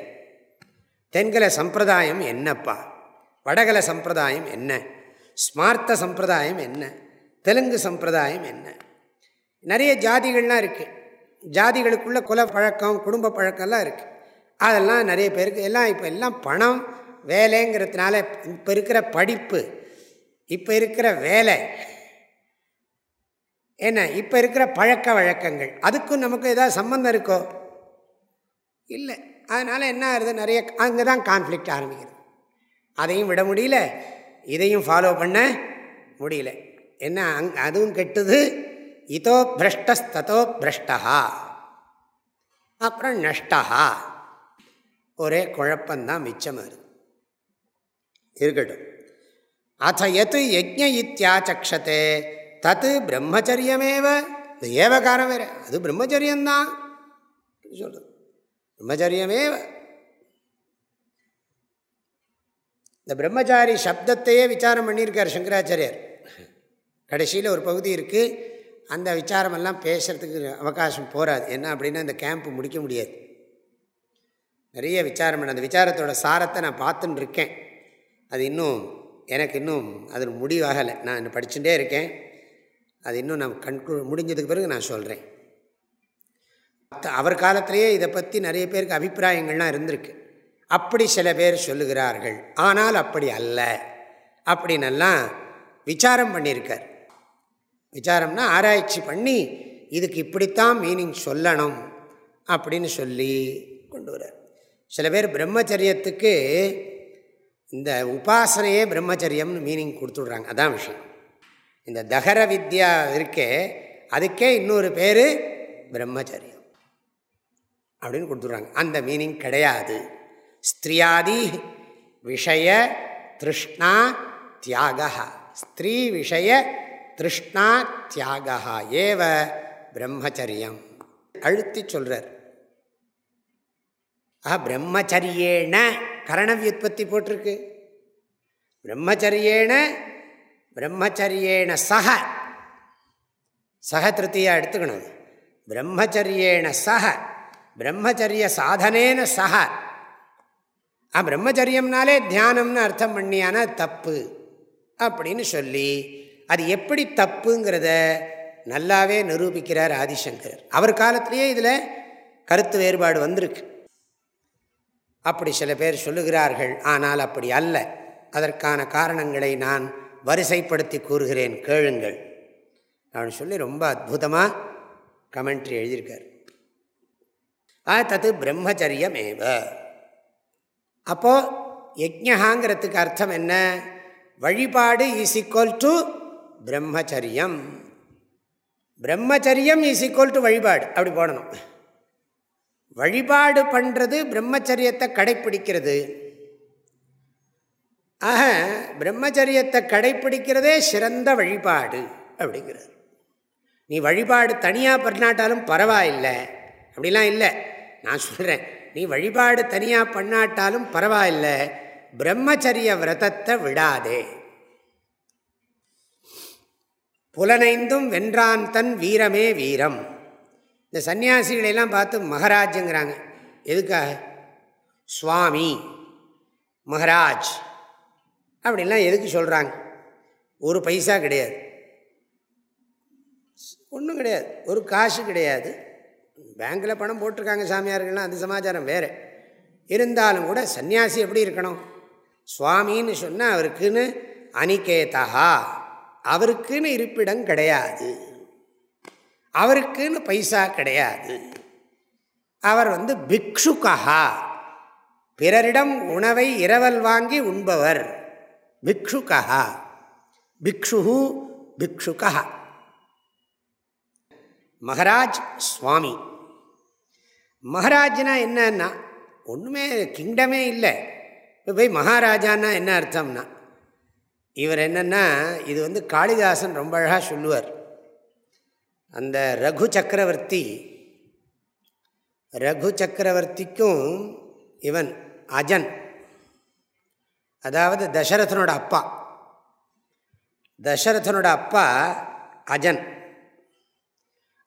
தென்கல சம்பிரதாயம் என்னப்பா? வடகல சம்பிரதாயம் என்ன? ஸ்மார்த்த சம்பிரதாயம் என்ன? தெலுங்கு சம்பிரதாயம் என்ன? நிறைய ஜாதிகள்லாம் இருக்குது ஜாதிகளுக்குள்ள குல பழக்கம் குடும்ப பழக்கம்லாம் இருக்குது அதெல்லாம் நிறைய பேருக்கு எல்லாம் இப்போ எல்லாம் பணம் வேலைங்கிறதுனால இப்போ இருக்கிற படிப்பு இப்போ இருக்கிற வேலை என்ன? இப்போ இருக்கிற பழக்க வழக்கங்கள் அதுக்கும் நமக்கு ஏதாவது சம்மந்தம் இருக்கோ? இல்லை. அதனால் என்ன ஆகுது? நிறைய அங்கே தான் கான்ஃப்ளிக்ட் ஆரம்பிக்கிறது அதையும் விட முடியல. இதையும் ஃபாலோ பண்ண முடியல. என்ன? அங் அதுவும் கெட்டுது. இதோ பிரஷ்டஸ்தோ பிரஷ்டா அப்புறம் நஷ்டா ஒரே குழப்பந்தான் மிச்சமாக இருக்கட்டும். அத்த எத்து யஜ்ஞ இத்தியாச்சக்ஷத்தே தத்து பிரம்மச்சரியமேவ? இந்த ஏவகாரம் வேறு. அது பிரம்மச்சரியந்தான் சொல்கிறது பிரம்மச்சரியமே இந்த பிரம்மச்சாரி சப்தத்தையே விசாரம் பண்ணியிருக்கார் சங்கராச்சாரியர். கடைசியில் ஒரு பகுதி இருக்குது அந்த விசாரமெல்லாம் பேசுகிறதுக்கு அவகாசம் போகாது என்ன அப்படின்னா இந்த கேம்ப் முடிக்க முடியாது. நிறைய விசாரம் பண்ண அந்த விசாரத்தோட சாரத்தை நான் பார்த்துன்னு இருக்கேன். அது இன்னும் எனக்கு இன்னும் அது முடிவாகலை நான் இன்னும் படிச்சுட்டே இருக்கேன். அது இன்னும் நான் கண்கு முடிஞ்சதுக்கு பிறகு நான் சொல்கிறேன் அவர் காலத்திலேயே இதை பற்றி நிறைய பேருக்கு அபிப்பிராயங்கள்லாம் இருந்திருக்கு. அப்படி சில பேர் சொல்லுகிறார்கள். ஆனால் அப்படி அல்ல. அப்படின்னெல்லாம் விசாரம் பண்ணியிருக்கார். விசாரம்னா ஆராய்ச்சி பண்ணி இதுக்கு இப்படித்தான் மீனிங் சொல்லணும். அப்படின்னு சொல்லி கொண்டு வரார் சில பேர் பிரம்மச்சரியத்துக்கு இந்த உபாசனையே பிரம்மச்சரியம்னு மீனிங் கொடுத்துட்றாங்க. அதான் விஷயம். இந்த தகர வித்யா இருக்கே அதுக்கே இன்னொரு பேர் பிரம்மச்சரியம். அப்படின்னு கொடுத்துட்றாங்க. அந்த மீனிங் கிடையாது. ஸ்திரியாதி விஷய திருஷ்ணா தியாக. ஸ்திரீ விஷய திருஷ்ணா தியாக. ஏவ பிரம்மச்சரியம். அழுத்தி சொல்கிறார் ஆஹா பிரம்மச்சரியேன கரணவியுற்பத்தி போட்டிருக்கு. பிரம்மச்சரியேன பிரம்மச்சரியேன சக சக திருத்தியாக எடுத்துக்கணும். பிரம்மச்சரியேன சக பிரம்மச்சரிய சாதனேன சக ஆ பிரம்மச்சரியம்னாலே தியானம்னு அர்த்தம் பண்ணியான தப்பு. அப்படின்னு சொல்லி அது எப்படி தப்புங்கிறத நல்லாவே நிரூபிக்கிறார் ஆதிசங்கர் அவர் காலத்திலேயே இதில் கருத்து வேறுபாடு வந்திருக்கு. அப்படி சில பேர் சொல்லுகிறார்கள் ஆனால் அப்படி அல்ல. அதற்கான காரணங்களை நான் வரிசைப்படுத்தி கூறுகிறேன். கேளுங்கள். அப்படின்னு சொல்லி ரொம்ப அற்புதமாக கமெண்ட்ரி எழுதியிருக்கார். ஆ தத்து பிரம்மச்சரியமேவ. அப்போது யஜ்யகாங்கிறதுக்கு அர்த்தம் என்ன? வழிபாடு இஸ் ஈக்குவல் டு பிரம்மச்சரியம். பிரம்மச்சரியம் இஸ் ஈக்குவல் டு வழிபாடு. அப்படி போடணும். வழிபாடு பண்ணுறது பிரம்மச்சரியத்தை கடைப்பிடிக்கிறது. ஆக பிரம்மச்சரியத்தை கடைப்பிடிக்கிறதே சிறந்த வழிபாடு அப்படிங்கிறது நீ வழிபாடு தனியாக பண்ணாட்டாலும் பரவாயில்லை. அப்படிலாம் இல்லை. நான் சொல்கிறேன் நீ வழிபாடு தனியாக பண்ணாட்டாலும் பரவாயில்லை. பிரம்மச்சரிய விரதத்தை விடாதே. புலனைந்தும் வென்றான் தன் வீரமே வீரம். இந்த சன்னியாசிகளெல்லாம் பார்த்து மகராஜுங்கிறாங்க. எதுக்காக? சுவாமி மகராஜ். அப்படின்லாம் எதுக்கு சொல்கிறாங்க ஒரு பைசா கிடையாது. ஒன்றும் கிடையாது. ஒரு காசு கிடையாது. பேங்கில் பணம் போட்டிருக்காங்க சாமியார்கள்லாம் அந்த சமாச்சாரம் வேறு. இருந்தாலும் கூட சன்னியாசி எப்படி இருக்கணும்? சுவாமின்னு சொன்னால் அவருக்குன்னு அனிகேதா அவருக்குன்னு இருப்பிடம் கிடையாது. அவருக்குன்னு பைசா கிடையாது. அவர் வந்து பிக்ஷுகா பிறரிடம் உணவை இரவல் வாங்கி உண்பவர். பிக்ஷுகா பிக்ஷு பிக்ஷுகா மகராஜ் சுவாமி. மகாராஜனா என்னன்னா ஒன்றுமே கிங்டமே இல்லை. இப்போ போய் மகாராஜான்னா என்ன அர்த்தம்னா இவர் என்னென்னா இது வந்து காளிதாசன் ரொம்ப அழகாக சொல்லுவார். அந்த ரகு சக்கரவர்த்தி ரகு சக்கரவர்த்திக்கும் இவன் அஜன் அதாவது தசரதனோட அப்பா. தசரதனோட அப்பா அஜன்.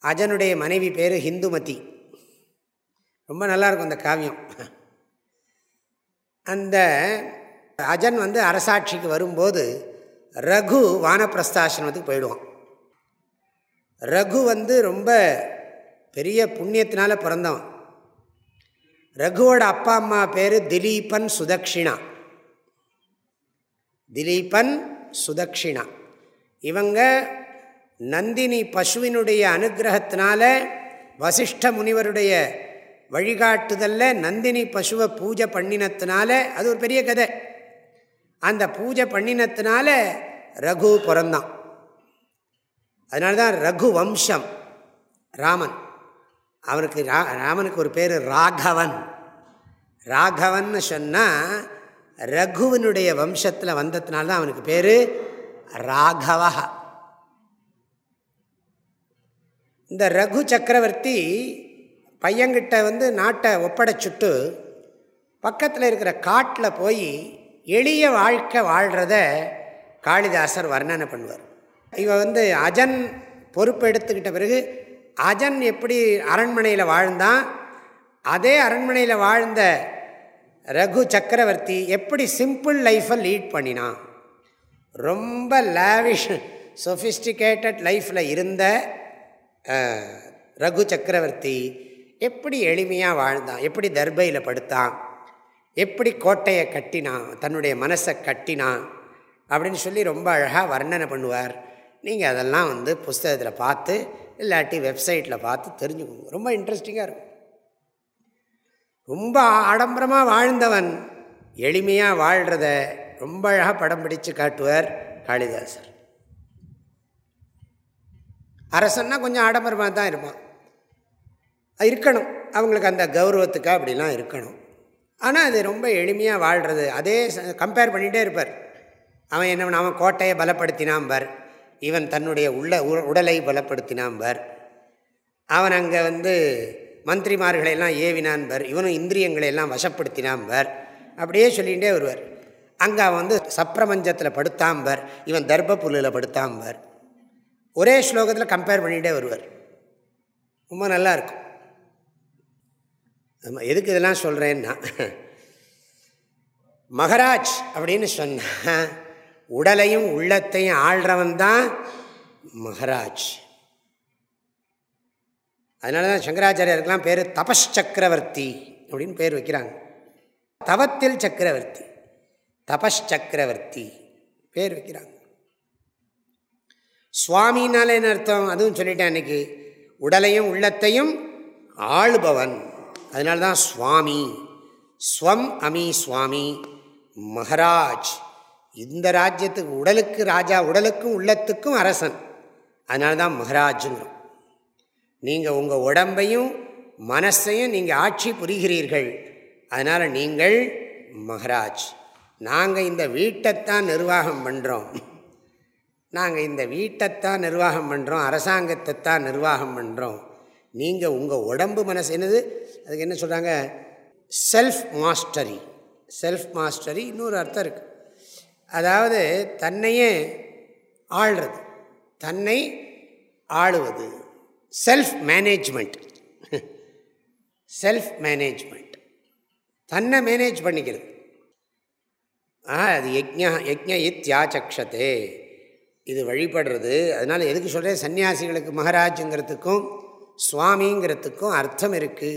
அஜனுடைய மனைவி பேர் ஹிந்துமதி. ரொம்ப நல்லாயிருக்கும் அந்த காவியம். அந்த அஜன் வந்து அரசாட்சிக்கு வரும்போது ரகு வானப்பிரஸ்தாசிரமத்துக்கு போயிடுவான். ரகு வந்து ரொம்ப பெரிய புண்ணியத்தினால பிறந்தவன். ரகுவோட அப்பா அம்மா பேர் திலீபன் சுதக்ஷிணா. திலீபன் சுதக்ஷிணா. இவங்க நந்தினி பசுவினுடைய அனுகிரகத்தினால வசிஷ்ட முனிவருடைய வழிகாட்டுதலில். நந்தினி பசுவை பூஜை பண்ணினத்தினால அது ஒரு பெரிய கதை. அந்த பூஜை பண்ணினத்தினால ரகு பிறந்தான். அதனால தான் ரகு வம்சம் ராமன். அவனுக்கு ரா ராமனுக்கு ஒரு பேர் ராகவன். ராகவன் சொன்னால் ரகுவனுடைய வம்சத்தில் வந்ததுனால தான் அவனுக்கு பேர் ராகவா. இந்த ரகு சக்கரவர்த்தி பையன்கிட்ட வந்து நாட்டை ஒப்படைச்சுட்டு பக்கத்தில் இருக்கிற காட்டில் போய் எளிய வாழ்க்கை வாழ்கிறத காளிதாசர் வர்ணனை பண்ணுவார். இவ வந்து அஜன் பொறுப்பு எடுத்துக்கிட்ட பிறகு அஜன் எப்படி அரண்மனையில் வாழ்ந்தான் அதே அரண்மனையில் வாழ்ந்த ரகு சக்கரவர்த்தி எப்படி சிம்பிள் லைஃப்பை லீட் பண்ணினான். ரொம்ப லேவிஷ் சொஃபிஸ்டிகேட்டட் லைஃப்பில் இருந்த ரகு சக்கரவர்த்தி எப்படி எளிமையாக வாழ்ந்தான்? எப்படி தர்பையில் படுத்தான்? எப்படி கோட்டையை கட்டினான்? தன்னுடைய மனசை கட்டினான்? அப்படின்னு சொல்லி ரொம்ப அழகாக வர்ணனை பண்ணுவார். நீங்கள் அதெல்லாம் வந்து புஸ்தகத்தில் பார்த்து இல்லாட்டி வெப்சைட்டில் பார்த்து தெரிஞ்சுக்கோங்க. ரொம்ப இன்ட்ரெஸ்டிங்காக இருக்கும். ரொம்ப ஆடம்பரமாக வாழ்ந்தவன் எளிமையாக வாழ்கிறத ரொம்ப அழகாக படம் பிடிச்சு காட்டுவார் காளிதாசர். அரசன்னா கொஞ்சம் ஆடம்பரமாக தான் இருப்பான். இருக்கணும். அவங்களுக்கு அந்த கௌரவத்துக்காக அப்படிலாம் இருக்கணும். ஆனால் அது ரொம்ப எளிமையாக வாழ்கிறது அதே கம்பேர் பண்ணிகிட்டே இருப்பார். அவன் என்ன அவன் கோட்டையை பலப்படுத்தினாம்பார் இவன் தன்னுடைய உள்ள உடலை பலப்படுத்தினாம்பார் அவன் அங்கே வந்து மந்திரிமார்களையெல்லாம் ஏவினான்பர் இவனும் இந்திரியங்களையெல்லாம் வசப்படுத்தினாம்பர் அப்படியே சொல்லிகிட்டே வருவார். அங்கே அவன் வந்து சப்ரமஞ்சத்தில் படுத்தாம்பர் இவன் தர்ப்ப புல்லில் படுத்தாம்பர் ஒரே ஸ்லோகத்தில் கம்பேர் பண்ணிகிட்டே வருவார். ரொம்ப நல்லாயிருக்கும் எதுக்கு இதெல்லாம் சொல்கிறேன்னா மகராஜ் அப்படின்னு சொன்னால் உடலையும் உள்ளத்தையும் ஆள்றவன் தான் மகராஜ். அதனால தான் சங்கராச்சாரியருக்கெல்லாம் பேர் தபச்சக்கரவர்த்தி அப்படின்னு பேர் வைக்கிறாங்க. தவத்தில் சக்கரவர்த்தி தபச்சக்கரவர்த்தி பேர் வைக்கிறாங்க. சுவாமினாலே என்ன அர்த்தம்? அதுவும் சொல்லிட்டேன் அன்னைக்கு. உடலையும் உள்ளத்தையும் ஆளுபவன். அதனால தான் சுவாமி ஸ்வம் அமி சுவாமி மகராஜ் இந்த ராஜ்யத்துக்கு உடலுக்கு ராஜா உடலுக்கும் உள்ளத்துக்கும் அரசன். அதனால தான் மகராஜுங்கிறோம். நீங்கள் உங்கள் உடம்பையும் மனசையும் நீங்கள் ஆட்சி புரிகிறீர்கள். அதனால் நீங்கள் மகராஜ். நாங்கள் இந்த வீட்டைத்தான் நிர்வாகம் பண்ணுறோம் நாங்கள் இந்த வீட்டைத்தான் நிர்வாகம் பண்ணுறோம் அரசாங்கத்தை தான் நிர்வாகம் பண்ணுறோம் நீங்கள் உங்கள் உடம்பு மனசு என்னது? அதுக்கு என்ன சொல்கிறாங்க செல்ஃப் மாஸ்டரி செல்ஃப் மாஸ்டரி இன்னொரு அர்த்தம் இருக்குது அதாவது தன்னையே ஆள்றது. தன்னை ஆளுவது. செல்ஃப் மேனேஜ்மெண்ட் செல்ஃப் மேனேஜ்மெண்ட் தன்னை மேனேஜ் பண்ணிக்கிறது. ஆ அது யஜ்ஞா யஜ்ஞ இத்தியாச்சக்ஷத்தே இது வழிபடுறது. அதனால் எதுக்கு சொல்கிறேன் சன்னியாசிகளுக்கு மகராஜுங்கிறதுக்கும் சுவாமிங்கிறதுக்கும் அர்த்தம் இருக்குது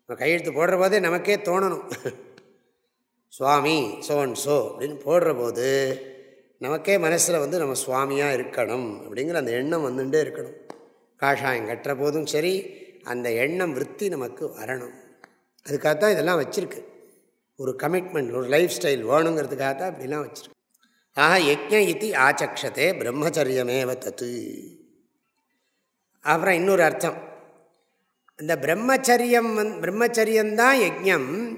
நம்ம கையெழுத்து போடுற போதே நமக்கே தோணணும். சுவாமி சோன் சோ அப்படின்னு போடுற போது நமக்கே மனசில் வந்து நம்ம சுவாமியாக இருக்கணும் அப்படிங்கிற அந்த எண்ணம் வந்துட்டே இருக்கணும். காஷாயம் கட்டுற போதும் சரி அந்த எண்ணம் விற்பி நமக்கு வரணும். அதுக்காக தான் இதெல்லாம் வச்சுருக்கு. ஒரு கமிட்மெண்ட் ஒரு லைஃப் ஸ்டைல் வேணுங்கிறதுக்காக தான் அப்படிலாம் வச்சுருக்கு. ஆக யஜ்ய இது ஆச்சக்ஷதே பிரம்மச்சரியமேவ தத்து. அப்புறம் இன்னொரு அர்த்தம். இந்த பிரம்மச்சரியம் வந் பிரம்மச்சரியந்தான் யஜ்ஞம்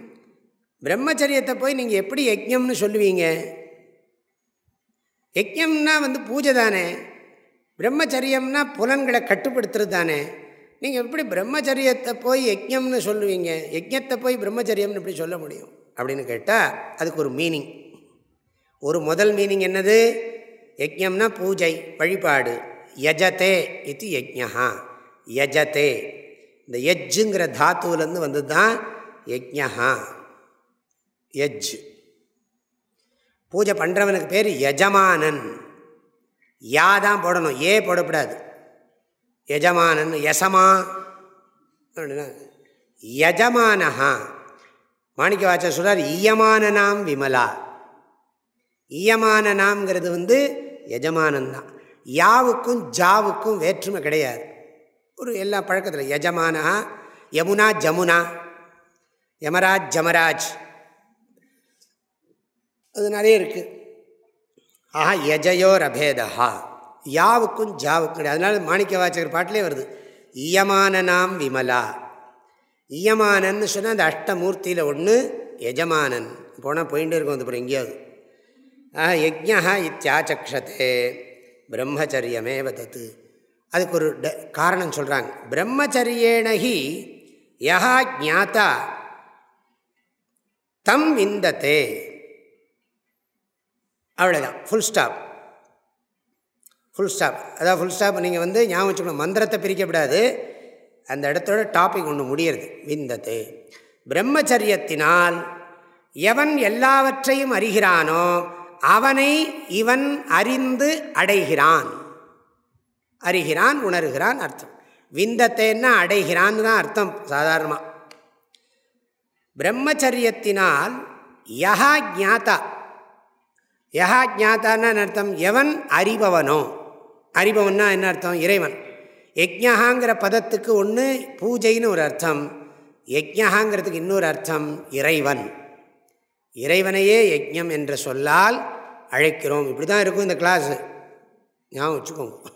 பிரம்மச்சரியத்தை போய் நீங்கள் எப்படி யஜ்யம்னு சொல்லுவீங்க? யஜ்யம்னா வந்து பூஜை தானே. பிரம்மச்சரியம்னா புலன்களை கட்டுப்படுத்துறது தானே. நீங்கள் எப்படி பிரம்மச்சரியத்தை போய் யஜ்யம்னு சொல்லுவீங்க? யஜ்யத்தை போய் பிரம்மச்சரியம்னு எப்படி சொல்ல முடியும்? அப்படின்னு கேட்டால் அதுக்கு ஒரு மீனிங் ஒரு முதல் மீனிங் என்னது? யஜ்யம்னா பூஜை வழிபாடு. யஜதே இது யஜ்ஞா யஜதே. இந்த யஜ்ஜுங்கிற தாத்துவிலேருந்து வந்தது தான் யஜ்ஞா யஜ். பூஜை பண்ணுறவனுக்கு பேர் யஜமானன். யா தான் போடணும். ஏ போடக்கூடாது. யஜமானன் யசமா. யஜமானஹா. மாணிக்க வாச்சர் சொல்கிறார் ஈயமானனாம் விமலா. ஈயமானனாம்ங்கிறது வந்து யஜமானந்தான் யாவுக்கும் ஜாவுக்கும் வேற்றுமை கிடையாது. ஒரு எல்லா பழக்கத்தில் யஜமானா யமுனா ஜமுனா யமராஜ் ஜமராஜ். அது நிறைய இருக்குது ஆஹா யஜயோர் அபேதா யாவுக்கும் ஜாவுக்கும் கிடையாது. அதனால மாணிக்க வாச்சகர் பாட்டிலே வருது. ஈயமானனாம் விமலா. இயமானன்னு சொன்னால் அந்த அஷ்டமூர்த்தியில் ஒன்று எஜமானன் போனால் போயிட்டு இருக்கும் அது அப்புறம் எங்கேயாவது. ஆஹா யஜ்யா இத்தியாச்சக்ஷத்தே பிரம்மச்சரியமே வதத்து அதுக்கு ஒரு காரணம் சொல்கிறாங்க பிரம்மச்சரியேணி யஹா ஜாத்தா தம் விந்தத்தே அவ்வளோதான் ஃபுல் ஸ்டாப் ஃபுல் ஸ்டாப் அதாவது ஃபுல் ஸ்டாப் நீங்கள் வந்து ஞாபகம் வச்சுக்கணும். மந்திரத்தை பிரிக்கப்படாது அந்த இடத்தோட டாபிக் ஒன்று முடியறது. விந்தத்து பிரம்மச்சரியத்தினால் எவன் எல்லாவற்றையும் அறிகிறானோ அவனை இவன் அறிந்து அடைகிறான். அறிகிறான் உணர்கிறான் அர்த்தம். விந்தத்தைன்னா அடைகிறான்னு தான் அர்த்தம் சாதாரணமாக பிரம்மச்சரியத்தினால் யஹா ஜாதா யஹா ஜாதான்னு அர்த்தம்? எவன் அறிபவனோ. அறிபவன்னா என்ன அர்த்தம்? இறைவன். யஜ்யஹாங்கிற பதத்துக்கு ஒன்று பூஜைன்னு ஒரு அர்த்தம். யஜ்யஹாங்கிறதுக்கு இன்னொரு அர்த்தம் இறைவன். இறைவனையே யஜ்யம் என்ற சொல்லால் அழைக்கிறோம். இப்படி தான் இருக்கும் இந்த கிளாஸு ஞாபகம் வச்சுக்கோங்க.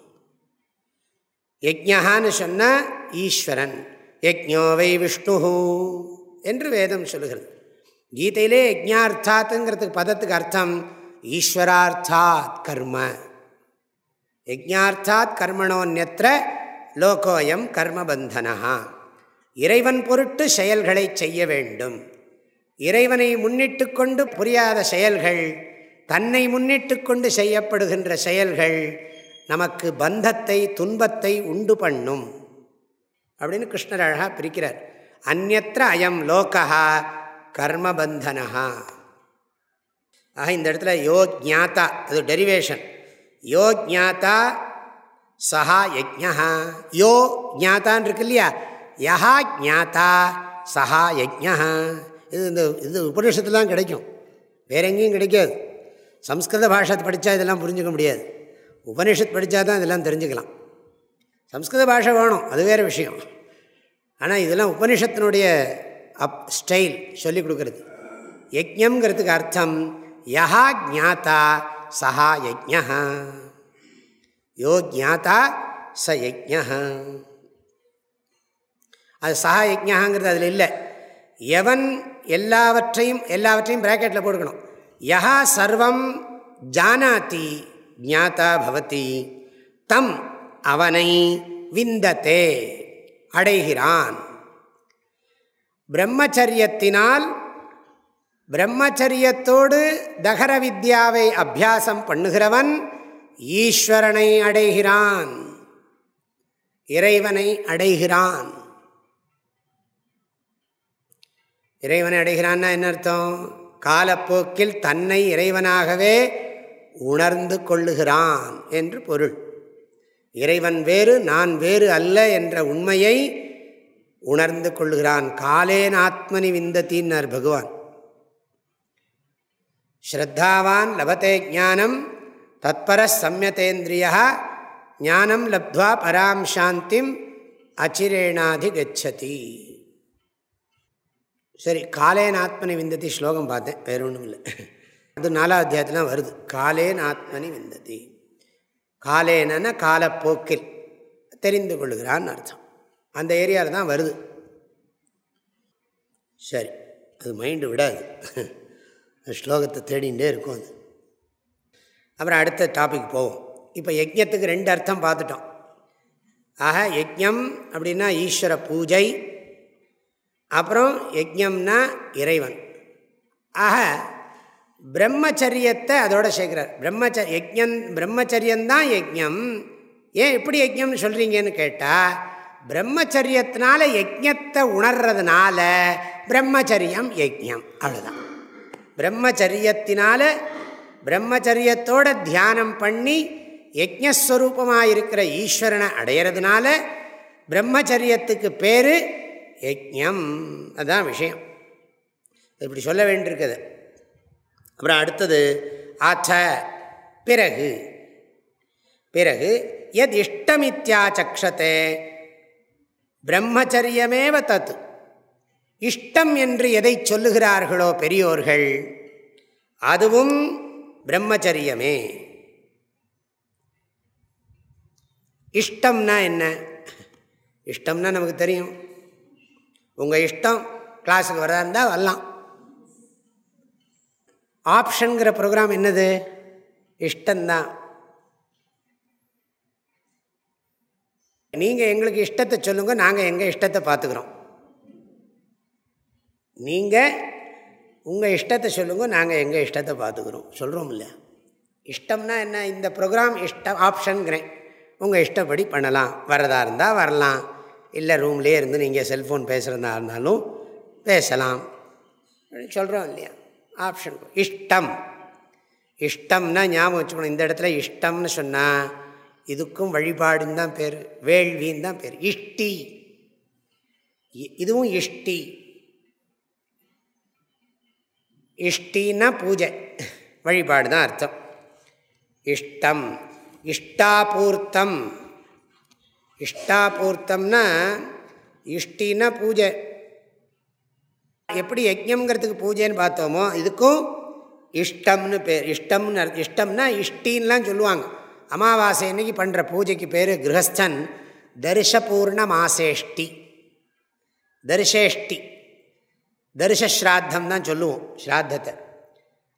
யஜ்யான்னு சொன்னால் ஈஸ்வரன் யஜ்ஞோவை விஷ்ணு என்று வேதம் சொல்லுகிறது. கீதையிலே யஜ்ஞார்த்தாத்துங்கிறதுக்கு பதத்துக்கு அர்த்தம் ஈஸ்வரார்த்தாத் கர்ம. யஜ்ஞார்த்தாத் கர்மணோன்யத்திர லோகோயம் கர்மபந்தனா இறைவன் பொருட்டு செயல்களை செய்ய வேண்டும். இறைவனை முன்னிட்டு கொண்டு புரியாத செயல்கள் தன்னை முன்னிட்டு கொண்டு செய்யப்படுகின்ற செயல்கள் நமக்கு பந்தத்தை துன்பத்தை உண்டு பண்ணும். அப்படின்னு கிருஷ்ணர் அழகாக பிரிக்கிறார். அந்நற்ற அயம் லோகா கர்மபந்தனஹா. ஆக இந்த இடத்துல யோ ஜாத்தா அது டெரிவேஷன் யோ ஜாத்தா சஹா யஜ்ஞா யோ ஜாத்தான்னு இருக்கு இல்லையா? யஹா ஜாத்தா சஹா யஜ்ஞா இது இந்த இது உபநிஷத்துலாம் கிடைக்கும். வேற எங்கேயும் கிடைக்காது. சம்ஸ்கிருத பாஷை படித்தா இதெல்லாம் புரிஞ்சுக்க முடியாது. உபனிஷத் படித்தா தான் இதெல்லாம் தெரிஞ்சுக்கலாம். சம்ஸ்கிருத பாஷை வேணும் அது வேறு விஷயம். ஆனால் இதெல்லாம் உபனிஷத்தினுடைய அப் ஸ்டைல் சொல்லிக் கொடுக்குறது. யஜ்யங்கிறதுக்கு அர்த்தம் யஹா ஜாத்தா சஹா யஜ்யா யோ ஜாத்தா ச யஜ்யா அது சஹா யஜ்யாங்கிறது அதில் இல்லை. எவன் எல்லாவற்றையும் எல்லாவற்றையும் ப்ராக்கெட்டில் போட்டுக்கணும் யஹா சர்வம் ஜானாதி ஜாத்தா பவதி. தம் அவனை விந்தத்தே அடைகிறான். பிரம்மச்சரியத்தினால் பிரம்மச்சரியத்தோடு தகர வித்யாவை அபியாசம் பண்ணுகிறவன் ஈஸ்வரனை அடைகிறான். இறைவனை அடைகிறான். இறைவனை அடைகிறான்னா என்ன அர்த்தம்? காலப்போக்கில் தன்னை இறைவனாகவே உணர்ந்து கொள்ளுகிறான் என்று பொருள். இறைவன் வேறு நான் வேறு அல்ல என்ற உண்மையை உணர்ந்து கொள்ளுகிறான். காலேன் ஆத்மனி விந்தத்தின்னார் பகவான். ஸ்ரத்தாவான் லபத்தே ஜானம் தத்பர சம்யதேந்திரியா ஞானம் லப்துவா பராம் சாந்திம் அச்சிரேணாதி கச்சதி. சரி காலேன் ஆத்மனி விந்ததி ஸ்லோகம் பார்த்தேன் வேறு ஒன்றும் இல்லை. அது நாலாவது அத்தியாயத்துலாம் வருது. காலேன் ஆத்மனி விந்ததி. காலேனன்னா காலப்போக்கில் தெரிந்து கொள்கிறான்னு அர்த்தம். அந்த ஏரியாவில் தான் வருது. சரி அது மைண்டு விடாது. ஸ்லோகத்தை தேடிகிட்டே இருக்கும் அது. அப்புறம் அடுத்த டாபிக் போவோம். இப்போ யஜ்யத்துக்கு ரெண்டு அர்த்தம் பார்த்துட்டோம். ஆக யஜ்யம் அப்படின்னா ஈஸ்வர பூஜை அப்புறம் யஜ்யம்னா இறைவன். ஆக பிரம்மச்சரியத்தை அதோட சேர்க்கிறார். பிரம்மச்ச யஜ்யம் பிரம்மச்சரியந்தான் யஜ்யம் ஏன் எப்படி யஜ்யம்னு சொல்கிறீங்கன்னு கேட்டால் பிரம்மச்சரியத்தினால யஜ்யத்தை உணர்றதுனால பிரம்மச்சரியம் யஜ்யம் அவ்வளோதான் பிரம்மச்சரியத்தினால பிரம்மச்சரியத்தோட தியானம் பண்ணி யஜ்யஸ்வரூபமாக இருக்கிற ஈஸ்வரனை அடையிறதுனால பிரம்மச்சரியத்துக்கு பேர் யஜம் அதுதான் விஷயம். இப்படி சொல்ல வேண்டியிருக்குது. அப்புறம் அடுத்தது ஆச்ச பிறகு. பிறகு எத் இஷ்டமித்யாச்சக்ஷத்தை பிரம்மச்சரியமேவ தத்து இஷ்டம் என்று எதை சொல்லுகிறார்களோ பெரியோர்கள் அதுவும் பிரம்மச்சரியமே. இஷ்டம்னா என்ன? இஷ்டம்னா நமக்கு தெரியும். உங்கள் இஷ்டம் கிளாஸுக்கு வரதா இருந்தால் வரலாம். ஆப்ஷனுங்கிற ப்ரோக்ராம் என்னது? இஷ்டந்தான் நீங்கள் எங்களுக்கு இஷ்டத்தை சொல்லுங்கள் நாங்கள் எங்கள் இஷ்டத்தை பார்த்துக்குறோம். நீங்கள் உங்கள் இஷ்டத்தை சொல்லுங்கள் நாங்கள் எங்கள் இஷ்டத்தை பார்த்துக்குறோம். சொல்கிறோம் இல்லை இஷ்டம்னா என்ன? இந்த ப்ரோக்ராம் இஷ்டம் ஆப்ஷனுங்கிறேன் உங்கள் இஷ்டப்படி பண்ணலாம். வரதா இருந்தால் வரலாம். இல்லை ரூம்லேயே இருந்து நீங்கள் செல்ஃபோன் பேசுகிறதா இருந்தாலும் பேசலாம். சொல்கிறோம் இல்லையா? ஆப்ஷன் இஷ்டம். இஷ்டம்னா ஞாபகம் வச்சுக்கணும். இந்த இடத்துல இஷ்டம்னு சொன்னால் இதுக்கும் வழிபாடுன்னு தான் பேர். வேள்வின்னு தான் பேர். இஷ்டி. இதுவும் இஷ்டி. இஷ்டின்னா பூஜை. வழிபாடு தான் அர்த்தம். இஷ்டம். இஷ்டாபூர்த்தம். இஷ்டாபூர்த்தம்னா இஷ்டின்னா பூஜை. எப்படி யஜ்யங்கிறதுக்கு பூஜைன்னு பார்த்தோமோ இதுக்கும் இஷ்டம்னு பேர் இஷ்டம்னு இஷ்டம்னா இஷ்டின்லாம் சொல்லுவாங்க. அமாவாசை அன்னைக்கு பண்ணுற பூஜைக்கு பேர் கிரகஸ்தன். தரிசபூர்ண மாசேஷ்டி தரிசேஷ்டி தரிசஸ்ராத்தம் தான் சொல்லுவோம் ஸ்ராத்தத்தை.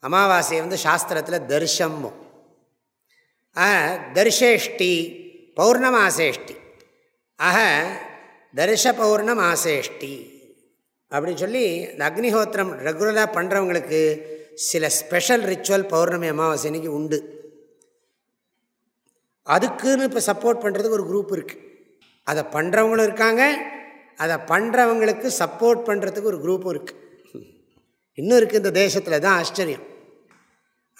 அமாவாசையை வந்து சாஸ்திரத்தில் தரிசம்மோ தரிசேஷ்டி பௌர்ணமாசேஷ்டி. ஆக தரிச பௌர்ணமாசேஷ்டி அப்படின்னு சொல்லி இந்த அக்னிஹோத்திரம் ரெகுலராக பண்ணுறவங்களுக்கு சில ஸ்பெஷல் ரிச்சுவல் பௌர்ணமி அமாவாசை அன்னைக்கு உண்டு. அதுக்குன்னு இப்போ சப்போர்ட் பண்ணுறதுக்கு ஒரு குரூப் இருக்குது அதை பண்ணுறவங்களும் இருக்காங்க அதை பண்ணுறவங்களுக்கு சப்போர்ட் பண்ணுறதுக்கு ஒரு குரூப்பும் இருக்குது இன்னும் இருக்குது இந்த தேசத்தில் தான் ஆச்சரியம்.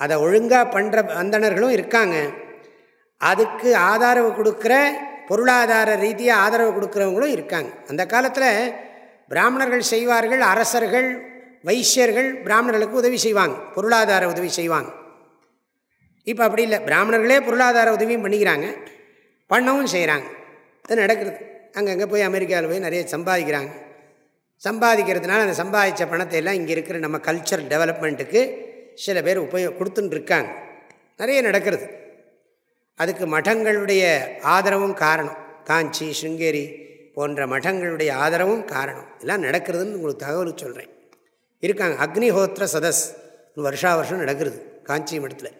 அதை ஒழுங்காக பண்ணுற வந்தனர்களும் இருக்காங்க. அதுக்கு ஆதரவு கொடுக்குற பொருளாதார ரீதியாக ஆதரவு கொடுக்குறவங்களும் இருக்காங்க. அந்த காலத்தில் பிராமணர்கள் செய்வார்கள் அரசர்கள் வைசியர்கள் பிராமணர்களுக்கு உதவி செய்வாங்க பொருளாதார உதவி செய்வாங்க. இப்போ அப்படி இல்லை பிராமணர்களே பொருளாதார உதவியும் பண்ணிக்கிறாங்க பண்ணவும் செய்கிறாங்க அது நடக்கிறது. அங்கங்கே போய் அமெரிக்காவில் போய் நிறைய சம்பாதிக்கிறாங்க. சம்பாதிக்கிறதுனால அந்த சம்பாதித்த பணத்தை எல்லாம் இங்கே இருக்கிற நம்ம கல்ச்சர் டெவலப்மெண்ட்டுக்கு சில பேர் உபயோ கொடுத்துன்னு இருக்காங்க நிறைய நடக்கிறது. அதுக்கு மடங்களுடைய ஆதரவும் காரணம். காஞ்சி சுங்கேரி போன்ற மடங்களுடைய ஆதரவும் காரணம். எல்லாம் நடக்கிறதுன்னு உங்களுக்கு தகவல் சொல்கிறேன் இருக்காங்க. அக்னிஹோத்திர சதஸ் வருஷா வருஷம் நடக்கிறது காஞ்சி மடத்தில்.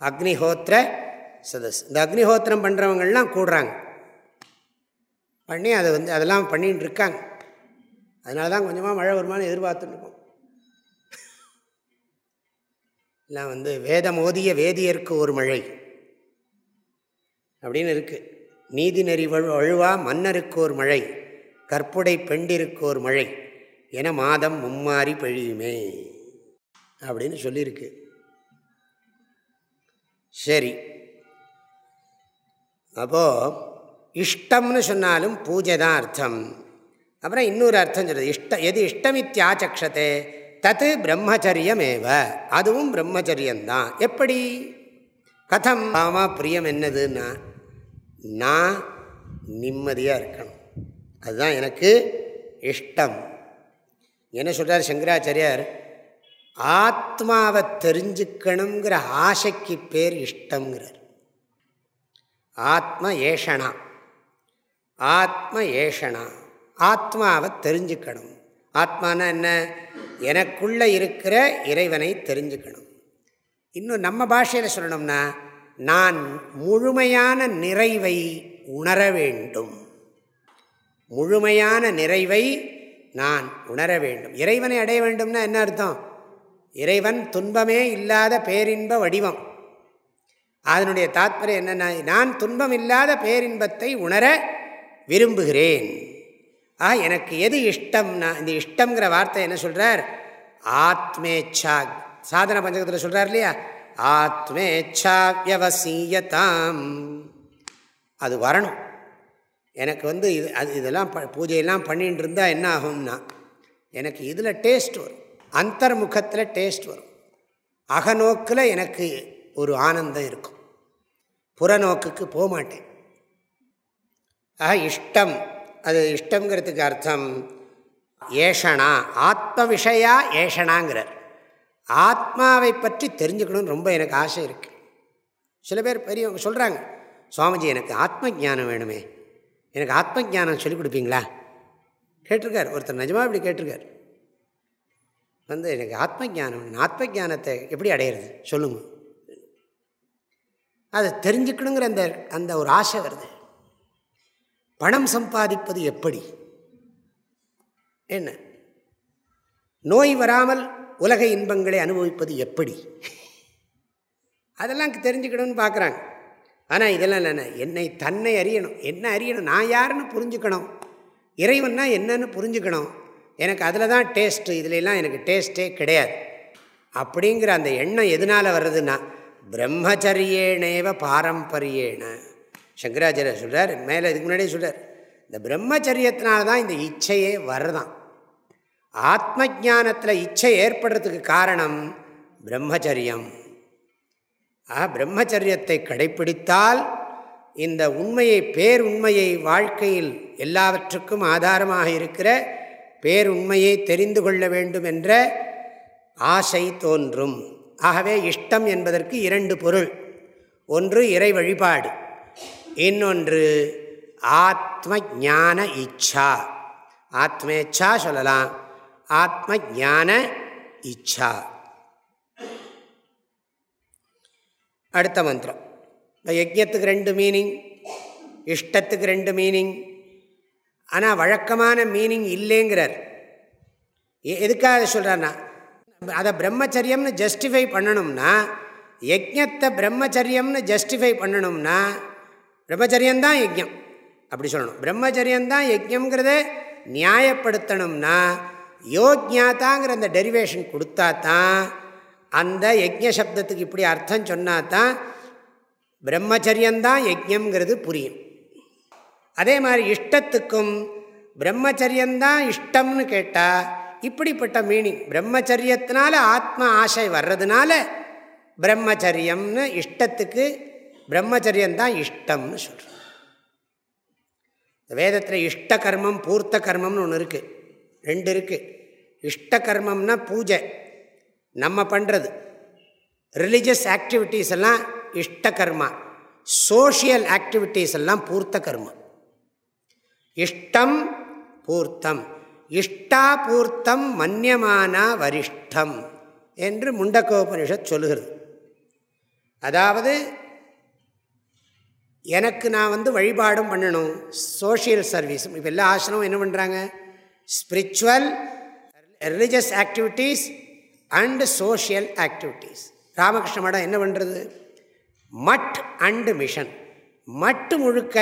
அக்னிஹோத்திர சதஸ். இந்த அக்னிஹோத்திரம் பண்ணுறவங்கள்லாம் கூடுறாங்க. பண்ணி அதை வந்து அதெல்லாம் பண்ணிகிட்டு இருக்காங்க. அதனால தான் கொஞ்சமாக மழை வருமானு எதிர்பார்த்துருக்கோம் எல்லாம் வந்து வேதம் ஓதிய வேதியருக்கு ஒரு மழை. அப்படின்னு இருக்குது நீதி நெறி வழுவா மன்னருக்கோர் மழை கற்புடை பெண்டிருக்கோர் மழை என மாதம் மும்மாறி பெழியுமே அப்படின்னு சொல்லியிருக்கு சரி. அப்போது இஷ்டம்னு சொன்னாலும் பூஜை தான் அர்த்தம். அப்புறம் இன்னொரு அர்த்தம் சொல்கிறது இஷ்ட எது இஷ்டமித்யாச்சக்ஷத்தே தத்து பிரம்மச்சரியமேவ அதுவும் பிரம்மச்சரியந்தான் எப்படி? கதம் ஆமா பிரியம் என்னதுன்னா நான் நிம்மதியாக இருக்கணும். அதுதான் எனக்கு இஷ்டம். என்ன சொல்கிறார் சங்கராச்சாரியார்? ஆத்மாவை தெரிஞ்சுக்கணுங்கிற ஆசைக்கு பேர் இஷ்டங்கிறார் ஆத்ம ஏஷனா. ஆத்ம ஏஷனா. ஆத்மாவை தெரிஞ்சுக்கணும். ஆத்மானா என்ன? எனக்குள்ளே இருக்கிற இறைவனை தெரிஞ்சுக்கணும். இன்னும் நம்ம பாஷையில் சொல்லணும்னா நான் முழுமையான நிறைவை உணர வேண்டும். முழுமையான நிறைவை நான் உணர வேண்டும். இறைவனை அடைய வேண்டும்னா என்ன அர்த்தம்? இறைவன் துன்பமே இல்லாத பேரின்ப வடிவம். அதனுடைய தாத்பரியம் என்னென்ன நான் துன்பம் இல்லாத பேரின்பத்தை உணர விரும்புகிறேன். ஆ எனக்கு எது இஷ்டம்னா இந்த இஷ்டங்கிற வார்த்தை என்ன சொல்கிறார் ஆத்மேச்சா சாதன பஞ்சகத்தில் சொல்கிறார் இல்லையா? ஆத்மேச்சாவியவசீயதாம் அது வரணும். எனக்கு வந்து இது அது இதெல்லாம் ப பூஜையெல்லாம் பண்ணிட்டு இருந்தால் என்ன ஆகும்னா எனக்கு இதில் டேஸ்ட் வரும். அந்தர்முகத்தில் டேஸ்ட் வரும். அகநோக்கில் எனக்கு ஒரு ஆனந்தம் இருக்கும். புறநோக்குக்கு போக மாட்டேன் ஆக இஷ்டம். அது இஷ்டங்கிறதுக்கு அர்த்தம் ஏஷனா ஆத்ம விஷயா ஏஷனாங்கிறார். ஆத்மாவை பற்றி தெரிஞ்சுக்கணும்னு ரொம்ப எனக்கு ஆசை இருக்குது சில பேர் பெரியவங்க சொல்கிறாங்க சுவாமிஜி எனக்கு ஆத்ம ஜானம் வேணுமே. எனக்கு ஆத்ம ஜானம் சொல்லிக் கொடுப்பீங்களா? கேட்டிருக்கார். ஒருத்தர் நிஜமாக இப்படி கேட்டிருக்கார். வந்து எனக்கு ஆத்ம ஜானம் ஆத்ம ஜானத்தை எப்படி அடையிறது? சொல்லுங்க. அதை தெரிஞ்சுக்கணுங்கிற அந்த அந்த ஒரு ஆசை வருது. பணம் சம்பாதிப்பது எப்படி? என்ன? நோய் வராமல் உலக இன்பங்களை அனுபவிப்பது எப்படி? அதெல்லாம் தெரிஞ்சுக்கணும்னு பார்க்குறாங்க ஆனால் இதெல்லாம் இல்லைண்ணே. என்னை தன்னை அறியணும். என்ன அறியணும்? நான் யாருன்னு புரிஞ்சுக்கணும். இறைவன்னா என்னன்னு புரிஞ்சுக்கணும். எனக்கு அதில் தான் டேஸ்ட்டு இதுலலாம் எனக்கு டேஸ்ட்டே கிடையாது. அப்படிங்கிற அந்த எண்ணம் எதனால் வர்றதுன்னா பிரம்மச்சரியேனேவ பாரம்பரியேன. சங்கராச்சாரியர் சொல்கிறார் மேலே இதுக்கு முன்னாடியே சொல்கிறார் இந்த பிரம்மச்சரியத்தினால தான் இந்த இச்சையே வர்றதான் ஆத்ம ஜானத்தில் இச்சை ஏற்படுறதுக்கு காரணம் பிரம்மச்சரியம். ஆ பிரம்மச்சரியத்தை கடைப்பிடித்தால் இந்த உண்மையை பேருண்மையை வாழ்க்கையில் எல்லாவற்றுக்கும் ஆதாரமாக இருக்கிற பேருண்மையை தெரிந்து கொள்ள வேண்டும் என்ற ஆசை தோன்றும். ஆகவே இஷ்டம் என்பதற்கு இரண்டு பொருள். ஒன்று இறை வழிபாடு. இன்னொன்று ஆத்ம ஞான இச்சா. ஆத்மேச்சா சொல்லலாம். ஆத்ம ஞான இச்சா. அடுத்த மந்திரம். யஜ்யத்துக்கு ரெண்டு மீனிங் இஷ்டத்துக்கு ரெண்டு மீனிங் ஆனால் வழக்கமான மீனிங் இல்லைங்கிறார். எதுக்காக சொல்கிறாருன்னா அதை பிரம்மச்சரியம்னு ஜஸ்டிஃபை பண்ணணும்னா யஜ்யத்தை பிரம்மச்சரியம்னு ஜஸ்டிஃபை பண்ணணும்னா பிரம்மச்சரியந்தான் யஜ்யம் அப்படி சொல்லணும். பிரம்மச்சரியந்தான் யஜ்யங்கிறத நியாயப்படுத்தணும்னா யோக்ஞாதாங்கிற அந்த டெரிவேஷன் கொடுத்தா தான் அந்த யஜ்ய சப்தத்துக்கு இப்படி அர்த்தம் சொன்னா தான் பிரம்மச்சரியந்தான் யஜ்யங்கிறது புரியும். அதே மாதிரி இஷ்டத்துக்கும் பிரம்மச்சரியந்தான் இஷ்டம்னு கேட்டால் இப்படிப்பட்ட மீனிங் பிரம்மச்சரியத்தினால ஆத்ம ஆசை வர்றதுனால பிரம்மச்சரியம்னு இஷ்டத்துக்கு பிரம்மச்சரியந்தான் இஷ்டம்னு சொல்கிறோம் வேதத்தில் இஷ்ட கர்மம் பூர்த்த கர்மம்னு ஒன்று இருக்குது ரெண்டு இருக்குது இஷ்ட கர்மம்னா பூஜை. நம்ம பண்ணுறது ரிலிஜியஸ் ஆக்டிவிட்டீஸ் எல்லாம் இஷ்ட கர்மா. சோஷியல் ஆக்டிவிட்டீஸ் எல்லாம் பூர்த்த கர்மம் இஷ்டம் பூர்த்தம். இஷ்டா பூர்த்தம் வரிஷ்டம் என்று முண்டக்கோபனிஷத் சொல்லுகிறது. அதாவது எனக்கு நான் வந்து வழிபாடும் பண்ணணும். சோஷியல் சர்வீஸும் இப்போ எல்லா ஆசிரமும் என்ன பண்ணுறாங்க spiritual religious activities and social activities Ramakrishna மடம் என்ன பண்ணுறது மட் அண்டு மிஷன் மட்டு முழுக்க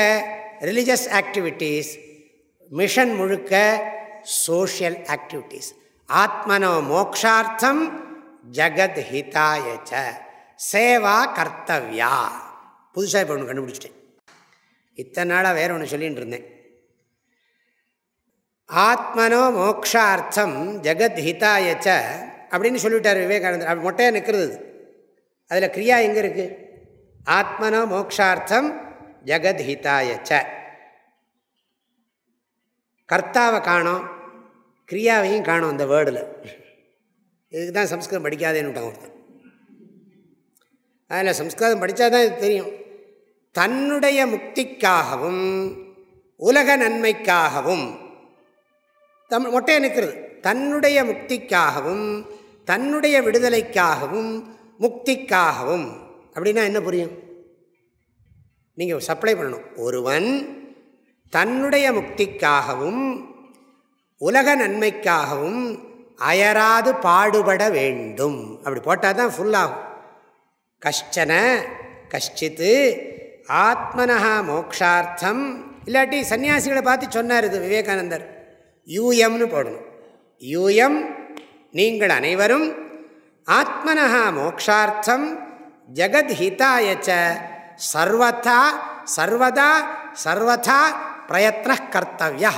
ரிலிஜியஸ் ஆக்டிவிட்டீஸ் மிஷன் முழுக்க சோஷியல் ஆக்டிவிட்டீஸ் ஆத்மனோ மோக்ஷார்த்தம் ஜகத் ஹிதாயச்ச சேவா கர்த்தவ்யா. புதுசாக இப்போ ஒன்று கண்டுபிடிச்சிட்டேன். இத்தனை நாளாக வேறு ஒன்று சொல்லிகிட்டு இருந்தேன். ஆத்மனோ மோக்ஷார்த்தம் ஜெகத் ஹிதாயச்ச அப்படின்னு சொல்லிவிட்டார் விவேகானந்தர். அப்படி மொட்டையாக நிற்கிறது. அதில் கிரியா எங்கே இருக்குது ஆத்மனோ மோக்ஷார்த்தம் ஜெகத் ஹிதாயச்ச கர்த்தாவை காணும் கிரியாவையும் காணும் அந்த வேர்டில் இதுக்கு தான் சம்ஸ்கிருதம் படிக்காதேன்னு விட்டாங்க ஒருத்தன். அதில் சம்ஸ்கிருதம் படித்தா தான் இது தெரியும். தன்னுடைய முக்திக்காகவும் உலக நன்மைக்காகவும் தம் மொட்டையை நிற்கிறது தன்னுடைய முக்திக்காகவும் தன்னுடைய விடுதலைக்காகவும் முக்திக்காகவும். அப்படின்னா என்ன புரியும்? நீங்கள் சப்ளை பண்ணணும். ஒருவன் தன்னுடைய முக்திக்காகவும் உலக நன்மைக்காகவும் அயராது பாடுபட வேண்டும். அப்படி போட்டால் தான் ஃபுல்லாகும் கஷ்டன கஷ்டித்து ஆத்மனஹா மோக்ஷார்த்தம். இல்லாட்டி சன்னியாசிகளை பார்த்து சொன்னார் இது விவேகானந்தர். யூஎம்னு போடணும். யூஎம் நீங்கள் அனைவரும் ஆத்மனஹா மோக்ஷார்த்தம் ஜெகத் ஹிதாயச்ச சர்வதா சர்வதா சர்வதா பிரயத்ன கர்த்தவியா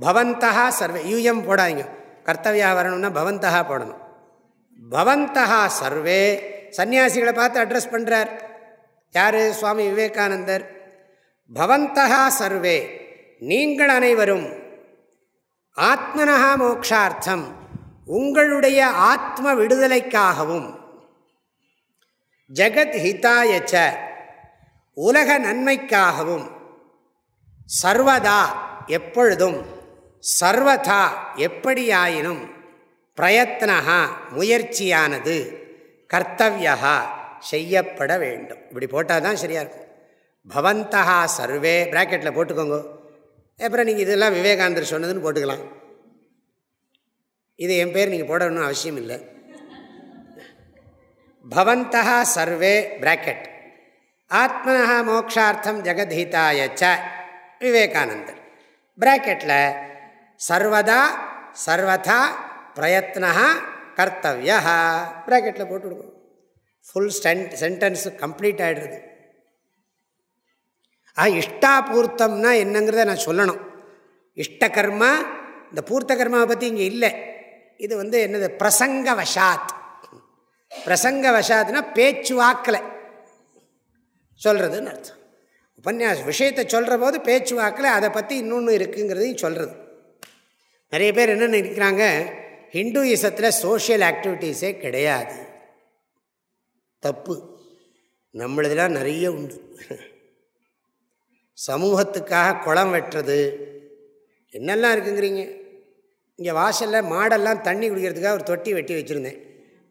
பவந்தா சர்வ யூஎம் போடாதீங்க. கர்த்தவியா வரணும்னா பவந்தா போடணும். பவந்தா சர்வே சன்னியாசிகளை பார்த்து அட்ரஸ் பண்ணுறார் யார்? சுவாமி விவேகானந்தர். பவந்தா சர்வே. நீங்கள் அனைவரும் ஆத்மனஹா மோக்ஷார்த்தம் உங்களுடைய ஆத்ம விடுதலைக்காகவும் ஜெகத் ஹிதாயச்ச உலக நன்மைக்காகவும் சர்வதா எப்பொழுதும் சர்வதா எப்படியாயினும் பிரயத்னஹா முயற்சியானது கர்த்தவியா செய்யப்பட வேண்டும். இப்படி போட்டால் தான் சரியாக இருக்கும். பவந்தகா சர்வே ப்ராக்கெட்டில் போட்டுக்கோங்க. அப்புறம் நீங்கள் இதெல்லாம் விவேகானந்தர் சொன்னதுன்னு போட்டுக்கலாம். இது என் பேர் நீங்கள் போடணும்னு அவசியம் இல்லை. பவந்தா சர்வே பிராக்கெட் ஆத்மனா மோக்ஷார்த்தம் ஜெகதீதாயச்ச விவேகானந்தர். பிராக்கெட்டில் சர்வதா சர்வதா பிரயத்னா கர்த்தவியா பிராக்கெட்டில் போட்டுவிடுவோம் ஃபுல் ஸ்டென்ட் சென்டென்ஸு கம்ப்ளீட் ஆகிடுறது ஆ இஷ்டாபூர்த்தம்னா என்னங்கிறத நான் சொல்லணும். இஷ்ட கர்மா இந்த பூர்த்த கர்மாவை பற்றி இங்கே இல்லை. இது வந்து என்னது? பிரசங்க வசாத் பிரசங்க வசாத்னா பேச்சு வாக்கில். சொல்கிறதுன்னு அர்த்தம். உபன்யாச விஷயத்தை சொல்கிற போது பேச்சு வாக்கில் அதை பற்றி இன்னொன்று இருக்குங்கிறதையும் சொல்கிறது நிறைய பேர் என்ன நினைக்கிறாங்க ஹிந்துயிசத்தில் சோஷியல் ஆக்டிவிட்டீஸே கிடையாது. தப்பு. நம்மளதெல்லாம் நிறைய உண்டு. சமூகத்துக்காக குளம் வெட்டுறது. என்னெல்லாம் இருக்குங்கிறீங்க? இங்கே வாசலில் மாடெல்லாம் தண்ணி குடிக்கிறதுக்காக ஒரு தொட்டி வெட்டி வச்சுருந்தேன்.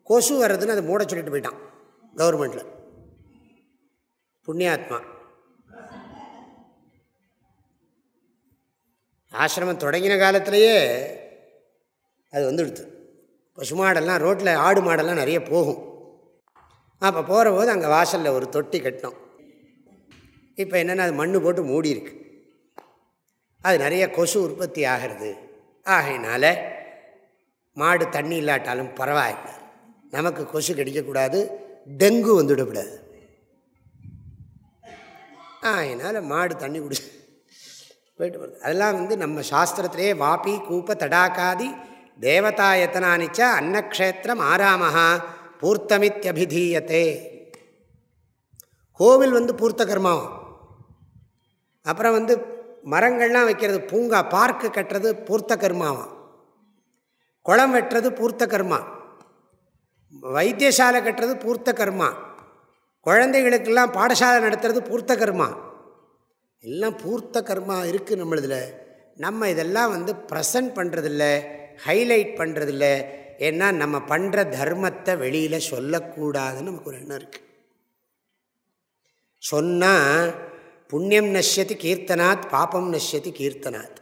கொசு வர்றதுன்னு அதை மூட சொல்லிட்டு போயிட்டான் கவர்மெண்ட்டில் புண்ணியாத்மா. ஆசிரமம் தொடங்கின காலத்திலேயே அது வந்துடுது பசு மாடெல்லாம் ரோட்டில் ஆடு மாடெல்லாம் நிறைய போகும். அப்போ போகிற போது அங்கே வாசலில் ஒரு தொட்டி கட்டினோம். இப்போ என்னென்னா அது மண் போட்டு மூடி இருக்கு அது நிறைய கொசு உற்பத்தி ஆகிறது. ஆகையினால மாடு தண்ணி இல்லாட்டாலும் பரவாயில்லை. நமக்கு கொசு கடிக்கக்கூடாது டெங்கு வந்துவிடக்கூடாது அதனால் மாடு தண்ணி குடி போயிட்டு வருது அதெல்லாம் வந்து நம்ம சாஸ்திரத்திலே வாபி கூப்ப தடாக்காதி தேவதா எத்தனானிச்சா அன்னக்ஷேத்திரம் ஆறாமஹா பூர்த்தமித்யபிதீயத்தே. கோவில் வந்து பூர்த்த கர்மாவும் அப்புறம் வந்து மரங்கள்லாம் வைக்கிறது பூங்கா பார்க்கு கட்டுறது பூர்த்த கர்மாவாம் குளம் வெட்டுறது பூர்த்த கர்மா வைத்தியசாலை கட்டுறது பூர்த்த கர்மா குழந்தைகளுக்கெல்லாம் பாடசாலை நடத்துறது பூர்த்த கர்மா எல்லாம் பூர்த்த கர்மா இருக்குது நம்மளதில். நம்ம இதெல்லாம் வந்து ப்ரெசன்ட் பண்ணுறதில்ல ஹைலைட் பண்ணுறதில்ல ஏன்னா நம்ம பண்ணுற தர்மத்தை வெளியில் சொல்லக்கூடாதுன்னு நமக்கு ஒரு எண்ணம் இருக்குது சொன்னால் புண்ணியம் நஷ்யத்து கீர்த்தனாத் பாப்பம் நஷ்யத்து கீர்த்தனாத்.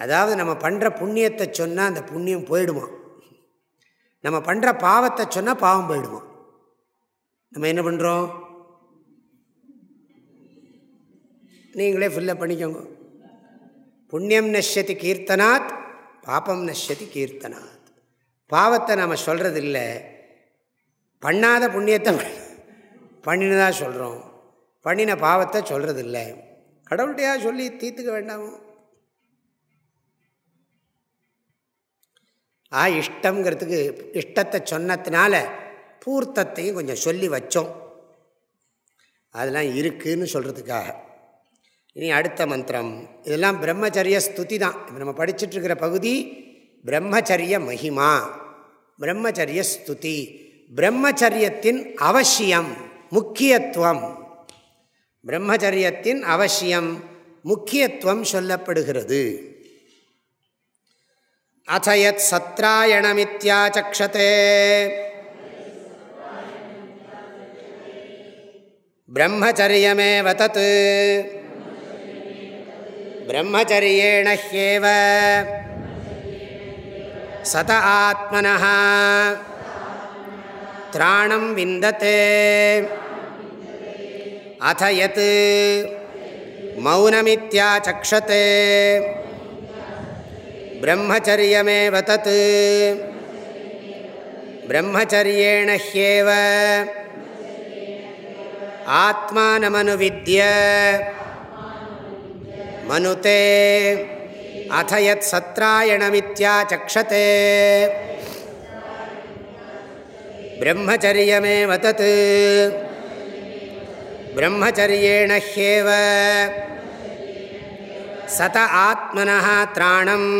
அதாவது நம்ம பண்ணுற புண்ணியத்தை சொன்னால் அந்த புண்ணியம் போயிடுமா நம்ம பண்ணுற பாவத்தை சொன்னால் பாவம் போயிடுமா நம்ம என்ன பண்ணுறோம் நீங்களே ஃபில்லப் பண்ணிக்கோங்க. புண்ணியம் நஷ்யத்து கீர்த்தனாத் பாப்பம் நஷ்யத்து கீர்த்தனாத். பாவத்தை நம்ம சொல்கிறது இல்லை பண்ணாத புண்ணியத்தை <laughs> பண்ணினதாக சொல்கிறோம் பண்ணின பாவத்தை சொல்கிறது இல்லை கடவுள்கிட்டையா சொல்லி தீர்த்துக்க வேண்டாமோ. ஆ இஷ்டங்கிறதுக்கு இஷ்டத்தை சொன்னதுனால பூர்த்தத்தையும் கொஞ்சம் சொல்லி வச்சோம். அதெல்லாம் இருக்குதுன்னு சொல்கிறதுக்காக இனி அடுத்த மந்திரம். இதெல்லாம் பிரம்மச்சரிய ஸ்துதி தான். இப்போ நம்ம படிச்சுட்ருக்கிற பகுதி பிரம்மச்சரிய மகிமா. பிரம்மச்சரிய ஸ்துதி. பிரம்மச்சரியத்தின் அவசியம் முக்கியத்துவம். பிரம்மச்சரியத்தின் அவசியம் முக்கியத்துவம் சொல்லப்படுகிறது. அசயத் சத்ராயணமித்யாச்சக்ஷதே பிரம்மச்சரியமேவ தத். பிரம்மச்சரியேண ஹேவ சத ஆத்மனः திராணம் விந்தते அத யத் மௌனமித்யாச்சக்ஷத்தே பிரம்மச்சரியமேவ தத் பிரம்மச்சரியேண ஹ்யேவ ஆத்மானமனுவித்ய மனுதே அத யத் சத்ராயணமித்யாச்சக்ஷத்தே பிரம்மச்சரியமேவ தத் பிரம்மச்சரியேண ஹேவ சத ஆத்மன திராணம்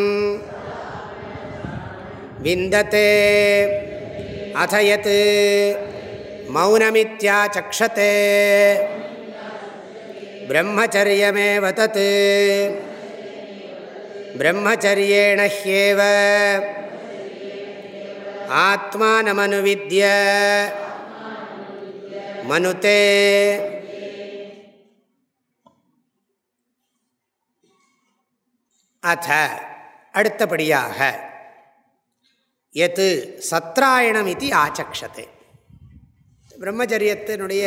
விந்தத்தே அத்தயத் மௌனமித்யாச்சக்ஷதே பிரம்மச்சரியமேவ தத் பிரம்மச்சரியேண ஹேவ ஆத்மானமனுவித்ய மனுதே அத அடுத்தபடியாக எது சத்ராயணம் இது ஆச்சக்ஷத்தை பிரம்மச்சரியத்தினுடைய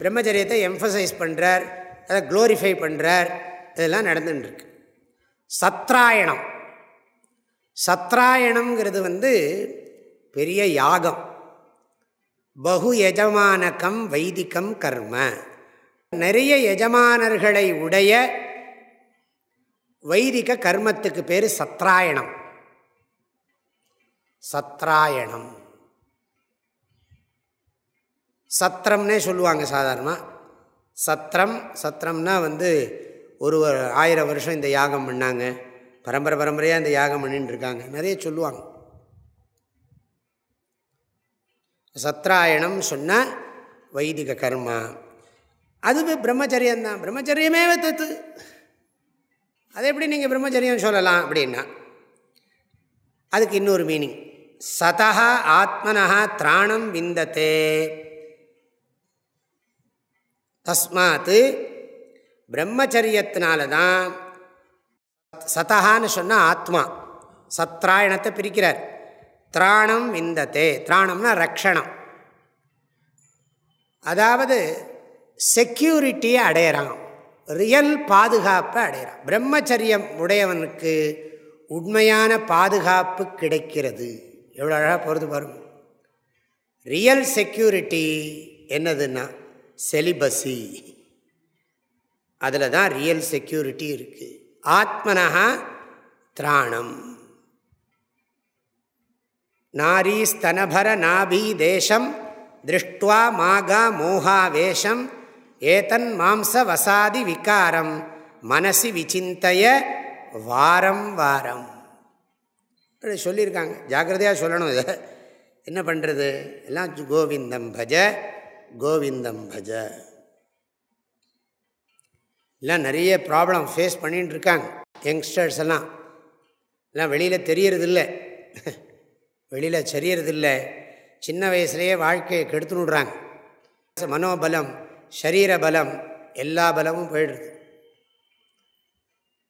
பிரம்மச்சரியத்தை எம்ஃபசைஸ் பண்ணுறார் அதை க்ளோரிஃபை பண்ணுறார் இதெல்லாம் நடந்துட்டுருக்கு சத்ராயணம். சத்ராயணங்கிறது வந்து பெரிய யாகம். பகு எஜமானகம் வைதிகம் கர்ம. நிறைய எஜமானர்களை உடைய வைதிக கர்மத்துக்கு பேர் சத்ராயணம். சத்ராயணம். சத்திரம்னே சொல்லுவாங்க சாதாரணமாக சத்திரம் சத்திரம்னா வந்து ஒரு ஆயிரம் வருஷம் இந்த யாகம் பண்ணாங்க. பரம்பரை பரம்பரையாக இந்த யாகம் பண்ணிட்டு இருக்காங்க நிறைய சொல்லுவாங்க. சத்ராயணம் சொன்னால் வைதிக கர்மா. அதுவே பிரம்மச்சரியந்தான் பிரம்மச்சரியமே தத்து. அதை எப்படி நீங்கள் பிரம்மச்சரியம் சொல்லலாம் அப்படின்னா அதுக்கு இன்னொரு மீனிங் சதா ஆத்மனா திராணம் விந்தத்தே தஸ்மாத்து பிரம்மச்சரியத்தினால தான் சதகான்னு சொன்னால் ஆத்மா சத்ராயணத்தை பிரிக்கிறார். திராணம் விந்தத்தே திராணம்னா ரக்ஷணம். அதாவது செக்யூரிட்டியை அடையிறான். ரியல் பாதுகாப்பை அடைகிறான். பிரம்மச்சரியம் உடையவனுக்கு உண்மையான பாதுகாப்பு கிடைக்கிறது. எவ்வளோ அழகாக போகிறது பாருங்க. ரியல் செக்யூரிட்டி என்னதுன்னா செலிபஸி. அதில் தான் ரியல் செக்யூரிட்டி இருக்குது ஆத்மனஹா திராணம். நாரீஸ்தனபர நாபி தேசம் திருஷ்டுவா மாகா மோகாவேஷம் ஏதன் மாம்ச வசாதி விகாரம். மனசி விசிந்தய வாரம் வாரம். சொல்லியிருக்காங்க. ஜாக்கிரதையாக சொல்லணும் இதை. என்ன பண்ணுறது எல்லாம் கோவிந்தம் பஜ கோவிந்தம் பஜ. எல்லாம் நிறைய ப்ராப்ளம் ஃபேஸ் பண்ணிகிட்டு இருக்காங்க யங்ஸ்டர்ஸ் எல்லாம். எல்லாம் வெளியில் தெரியறதில்ல. வெளியில் தெரியறதில்லை சின்ன வயசுலேயே வாழ்க்கையை கெடுத்துனுடுறாங்க மனோபலம் சரீர பலம் எல்லா பலமும் போயிடுது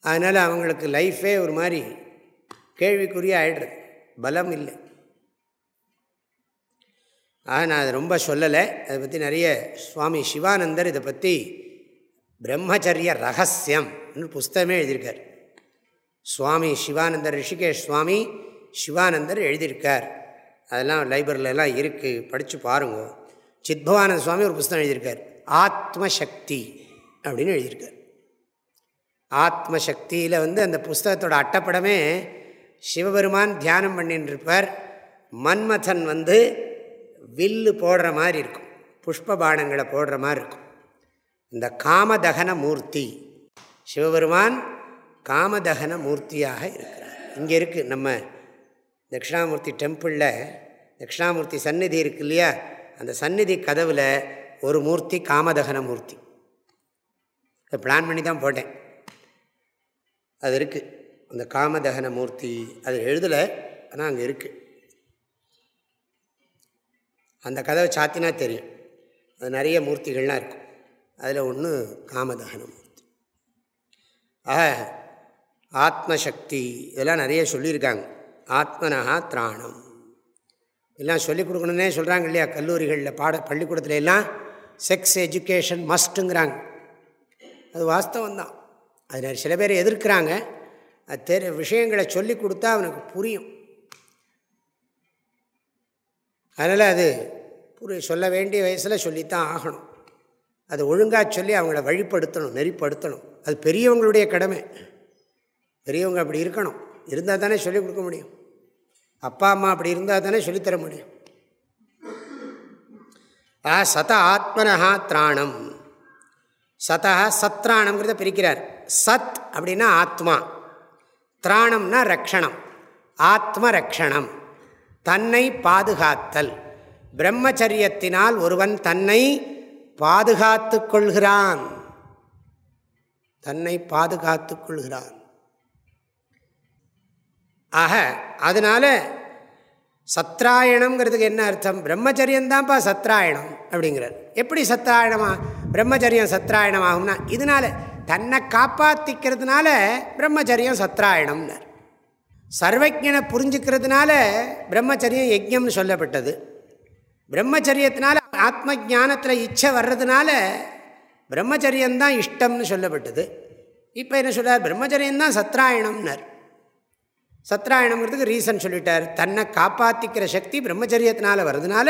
அதனால் அவங்களுக்கு லைஃபே ஒரு மாதிரி கேள்விக்குரிய ஆகிடுறது பலம் இல்லை. ஆக நான் அதை ரொம்ப சொல்லலை. அதை பற்றி நிறைய சுவாமி சிவானந்தர் இதை பற்றி பிரம்மச்சரிய ரகசியம் புஸ்தகமே எழுதியிருக்கார். சுவாமி சிவானந்தர் ரிஷிகேஷ் சுவாமி சிவானந்தர் எழுதியிருக்கார். அதெல்லாம் லைப்ரரியிலலாம் இருக்குது படித்து பாருங்க. சித்பவானந்த சுவாமி ஒரு புஸ்தகம் எழுதியிருக்கார். ஆத்மசக்தி அப்படின்னு எழுதியிருக்கார். ஆத்மசக்தியில் வந்து அந்த புஸ்தகத்தோட அட்டப்படமே சிவபெருமான் தியானம் பண்ணின்னு இருப்பார் மன்மதன் வந்து வில்லு போடுற மாதிரி இருக்கும். புஷ்ப பானங்களை போடுற மாதிரி இருக்கும். இந்த காமதகன மூர்த்தி சிவபெருமான் காமதகன மூர்த்தியாக இருக்கிறார். இங்கே இருக்குது நம்ம தட்சிணாமூர்த்தி டெம்பிளில் தட்சிணாமூர்த்தி சந்நிதி இருக்கு இல்லையா? அந்த சந்நிதி கதவில் ஒரு மூர்த்தி காமதகன மூர்த்தி. பிளான் பண்ணி தான் போட்டேன். அது இருக்குது அந்த காமதகன மூர்த்தி அது எழுதலை ஆனால் அங்கே இருக்குது அந்த கதவை சாத்தினா தெரியும். அது நிறைய மூர்த்திகள்லாம் இருக்கும். அதில் ஒன்று காமதகன மூர்த்தி. ஆக ஆத்மசக்தி இதெல்லாம் நிறைய சொல்லியிருக்காங்க. ஆத்மனஹா திராணம். எல்லாம் சொல்லிக் கொடுக்கணுன்னே சொல்கிறாங்க இல்லையா? கல்லூரிகளில் பாட பள்ளிக்கூடத்துல எல்லாம் செக்ஸ் எஜுகேஷன் மஸ்ட்டுங்கிறாங்க அது வாஸ்தவம் தான் அது சில பேர் எதிர்க்கிறாங்க. அது தெரி விஷயங்களை சொல்லி கொடுத்தா அவனுக்கு புரியும். அதனால் அது புரிய சொல்ல வேண்டிய வயசில் சொல்லித்தான் ஆகணும். அது ஒழுங்காக சொல்லி அவங்கள வழிப்படுத்தணும் நெறிப்படுத்தணும். அது பெரியவங்களுடைய கடமை. பெரியவங்க அப்படி இருக்கணும். இருந்தால் தானே சொல்லிக் கொடுக்க முடியும். அப்பா அம்மா அப்படி இருந்தால் தானே சொல்லித்தர முடியும். ஆ சத ஆத்மனஹா திராணம். சதா சத்ராணம்ங்கிறத பிரிக்கிறார். சத் அப்படின்னா ஆத்மா. திராணம்னா ரக்ஷணம். ஆத்ம ரக்ஷணம் தன்னை பாதுகாத்தல். பிரம்மச்சரியத்தினால் ஒருவன் தன்னை பாதுகாத்து கொள்கிறான். தன்னை பாதுகாத்து கொள்கிறான். ஆக அதனால் சத்ராயணம்ங்கிறதுக்கு என்ன அர்த்தம்? பிரம்மச்சரியந்தான்ப்பா சத்ராயணம் அப்படிங்கிறார். எப்படி சத்ராயணமா? பிரம்மச்சரியம் சத்ராயணம் ஆகும்னா இதனால தன்னை காப்பாற்றிக்கிறதுனால பிரம்மச்சரியம் சத்ராயணம்னார். சர்வஜனை புரிஞ்சுக்கிறதுனால பிரம்மச்சரியம் யஜ்யம்னு சொல்லப்பட்டது. பிரம்மச்சரியத்தினால ஆத்ம ஜானத்தில் இச்சை வர்றதுனால பிரம்மச்சரியந்தான் இஷ்டம்னு சொல்லப்பட்டது. இப்போ என்ன சொல்கிறார் பிரம்மச்சரியந்தான் சத்ராயணம்னர். சத்ராயணம்ங்கிறதுக்கு ரீசன் சொல்லிட்டார். தன்னை காப்பாற்றிக்கிற சக்தி பிரம்மச்சரியத்தினால் வர்றதுனால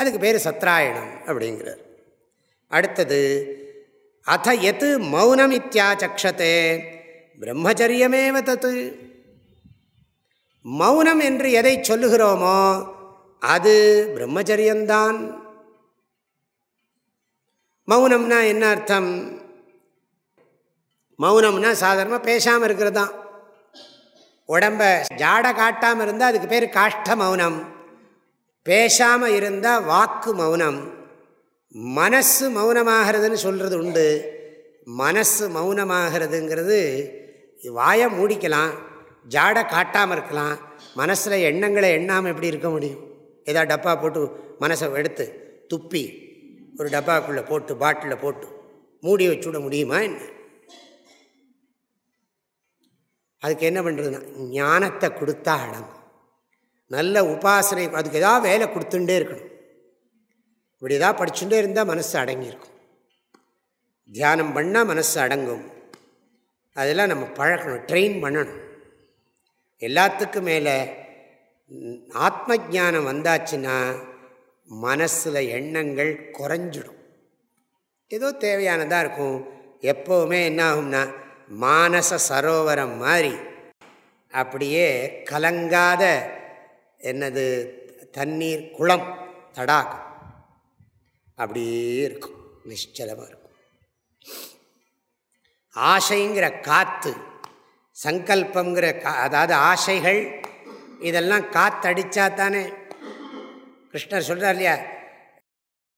அதுக்கு பேர் சத்ராயணம் அப்படிங்கிறார். அடுத்தது அத எத்து மௌனம் இத்தியாச்சக்ஷத்தே பிரம்மச்சரியமேவ தத்து. மௌனம் என்று எதை சொல்லுகிறோமோ அது பிரம்மச்சரியந்தான் மௌனம்னா என்ன அர்த்தம்? மௌனம்னா சாதாரணமாக பேசாமல் இருக்கிறது தான் உடம்ப ஜாட காட்டாமல் இருந்தால் அதுக்கு பேர் காஷ்ட மௌனம். பேசாமல் இருந்தால் வாக்கு மௌனம். மனசு மௌனமாகிறதுன்னு சொல்கிறது உண்டு. மனசு மௌனமாகிறதுங்கிறது வாயை மூடிக்கலாம் ஜாட காட்டாமல் இருக்கலாம் மனசில் எண்ணங்களை எண்ணாமல் எப்படி இருக்க முடியும்? ஏதா டப்பா போட்டு மனசை எடுத்து துப்பி ஒரு டப்பாக்குள்ளே போட்டு பாட்டிலில் போட்டு மூடி வச்சுவிட முடியுமா என்ன? அதுக்கு என்ன பண்ணுறதுன்னா ஞானத்தை கொடுத்தா அடங்கும். நல்ல உபாசனை அதுக்கு ஏதாவது வேலை கொடுத்துட்டே இருக்கணும். இப்படி ஏதாவது படிச்சுட்டே இருந்தால் மனசு அடங்கியிருக்கும். தியானம் பண்ணால் மனசு அடங்கும். அதெல்லாம் நம்ம பழக்கணும் ட்ரெயின் பண்ணணும். எல்லாத்துக்கும் மேலே ஆத்ம ஜானம் வந்தாச்சுன்னா மனசில் எண்ணங்கள் குறைஞ்சிடும். ஏதோ தேவையானதாக இருக்கும். எப்போவுமே என்ன ஆகும்னா மானச சரோவரம் மாதிரி. அப்படியே கலங்காத என்னது தண்ணீர் குளம் தடாகம். அப்படியே இருக்கும். நிச்சலமாக இருக்கும். ஆசைங்கிற காற்று சங்கல்பங்கிற கா அதாவது ஆசைகள் இதெல்லாம் காத்தடிச்சா தானே கிருஷ்ணர் சொல்கிறார் இல்லையா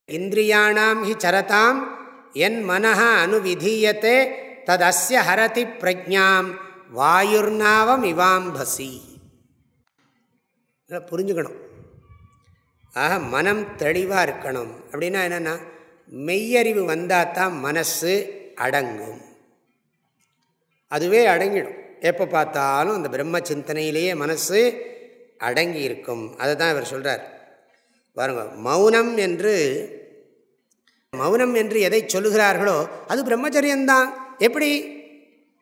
இந்திரியாணாம் ஹி சரதாம் என் மனஹா அனுவிதீயத்தே ததஸ்ய ஹரதி பிரஜாம் வாயுர்நாவம் இவாம்பசி புரிஞ்சுக்கணும். ஆக மனம் தெளிவாக இருக்கணும். அப்படின்னா என்னென்னா மெய்யறிவு வந்தால் தான் மனசு அடங்கும். அதுவே அடங்கிடும். எப்போ பார்த்தாலும் அந்த பிரம்ம சிந்தனையிலேயே மனசு அடங்கி இருக்கும். அதை தான் இவர் சொல்கிறார் பாருங்க மௌனம் என்று மௌனம் என்று எதை சொல்லுகிறார்களோ அது பிரம்மச்சரியந்தான் எப்படி?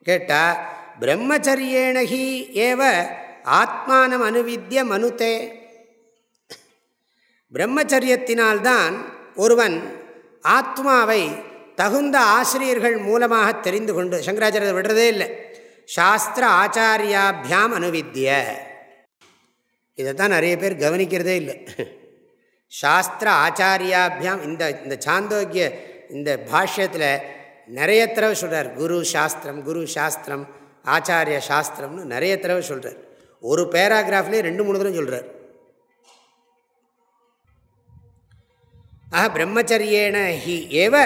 கேட்டால் பிரம்மச்சரியேணகி ஏவ ஆத்மானம் அனுவித்திய மனுத்தே. பிரம்மச்சரியத்தினால்தான் ஒருவன் ஆத்மாவை தகுந்த ஆசிரியர்கள் மூலமாக தெரிந்து கொண்டு சங்கராச்சாரியத்தை விடுறதே இல்லை. சாஸ்திர ஆச்சாரியாபியாம் அனுவித்திய இதை தான் நிறைய பேர் கவனிக்கிறதே இல்லை. சாஸ்திர ஆச்சாரியாபியாம் இந்த இந்த சாந்தோக்கிய இந்த பாஷ்யத்தில் நிறைய தடவை சொல்கிறார் குரு சாஸ்திரம் குரு சாஸ்திரம் ஆச்சாரிய சாஸ்திரம்னு நிறைய தடவை சொல்கிறார் ஒரு பேராகிராஃப்லேயே ரெண்டு மூணு தடவை சொல்கிறார் ஆக பிரம்மச்சரியேன ஹி ஏவ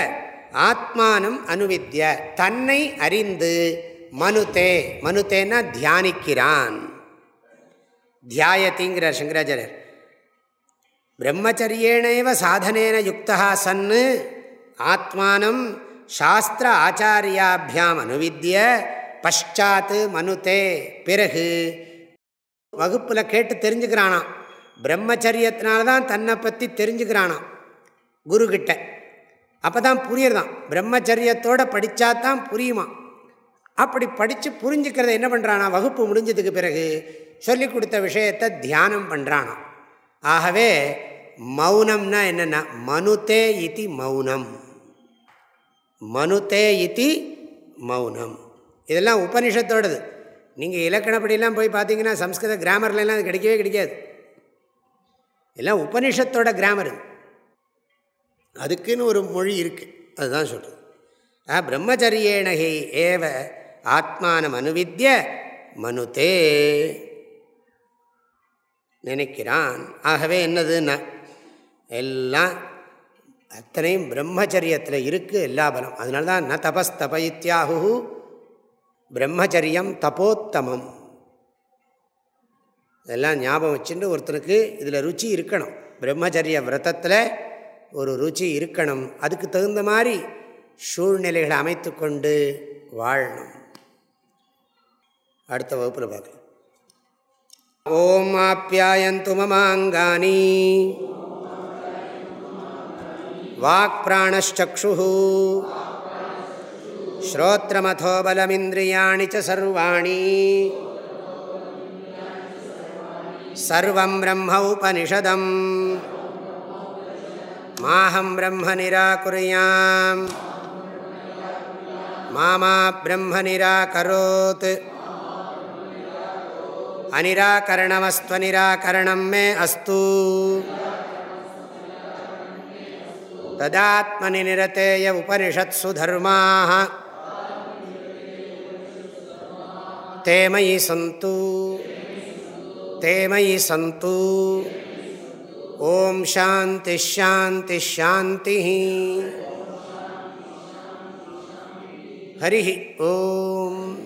ஆத்மானம் அனுவித்ய தன்னை அறிந்து மனுதே மனுதேன்னா தியானிக்கிறான். தியாயத்திங்கிறார் சங்கராச்சாரியர் பிரம்மச்சரியேனேவ சாதனேன யுக்தா சன்னு ஆத்மானம் சாஸ்திர ஆச்சாரியாபியாம் அனுவித்திய பஷாத்து மனுதே. பிறகு வகுப்பில் கேட்டு தெரிஞ்சுக்கிறானாம் பிரம்மச்சரியத்தினால்தான் தன்னை பற்றி தெரிஞ்சுக்கிறானாம் குருக்கிட்ட அப்போ தான் புரியுறதான். பிரம்மச்சரியத்தோடு படித்தா தான் புரியுமா. அப்படி படித்து புரிஞ்சுக்கிறத என்ன பண்ணுறானா வகுப்பு முடிஞ்சதுக்கு பிறகு சொல்லி கொடுத்த விஷயத்தை தியானம் பண்ணுறானா ஆகவே மௌனம்னா என்னென்னா மனுதே இது மௌனம். மனுதே இத்தி மௌனம். இதெல்லாம் உபனிஷத்தோடது. நீங்கள் இலக்கணப்படியெல்லாம் போய் பார்த்தீங்கன்னா சம்ஸ்கிருத கிராமர்லாம் அது கிடைக்கவே கிடைக்காது. எல்லாம் உபனிஷத்தோட கிராமர் அதுக்குன்னு ஒரு மொழி இருக்குது அதுதான் சொல்கிறது ஆ பிரம்மச்சரியேனகை ஏவ ஆத்மானம் அனுவித்ய மனுதே நினைக்கிறான். ஆகவே என்னதுன்னா எல்லாம் அத்தனையும் பிரம்மச்சரியத்தில் இருக்குது எல்லா பலம். அதனால தான் ந தபஸ்தப இத்தியாகு பிரம்மச்சரியம் தபோத்தமம். இதெல்லாம் ஞாபகம் வச்சுட்டு ஒருத்தனுக்கு இதில் ருச்சி இருக்கணும். பிரம்மச்சரிய விரதத்தில் ஒரு ருச்சி இருக்கணும். அதுக்கு தகுந்த மாதிரி சூழ்நிலைகளை அமைத்து கொண்டு வாழணும். அடுத்த வகுப்பில் பார்க்கலாம். ஓம் ஆப்யாயந்து துமமாங்கானி வாக் பிராணச்சு ஸ்ரோத்திரமதோ பலமிந்திரியாணி சர்வாணி சர்வம் பிரம்ம உபனிஷதம் மாஹம் பிரம்ம நிராகுரியாம் மாமா பிரம்ம நிராகரோத் அனிராகரணமஸ்துவ நிராகரணம் மே அஸ்து तदात्मनि निरतेय उपनिषत्सु धर्माः। ते मयि सन्तु। ते मयि सन्तु। ॐ शान्तिश्शान्तिश्शान्तिः हरिः ओम्।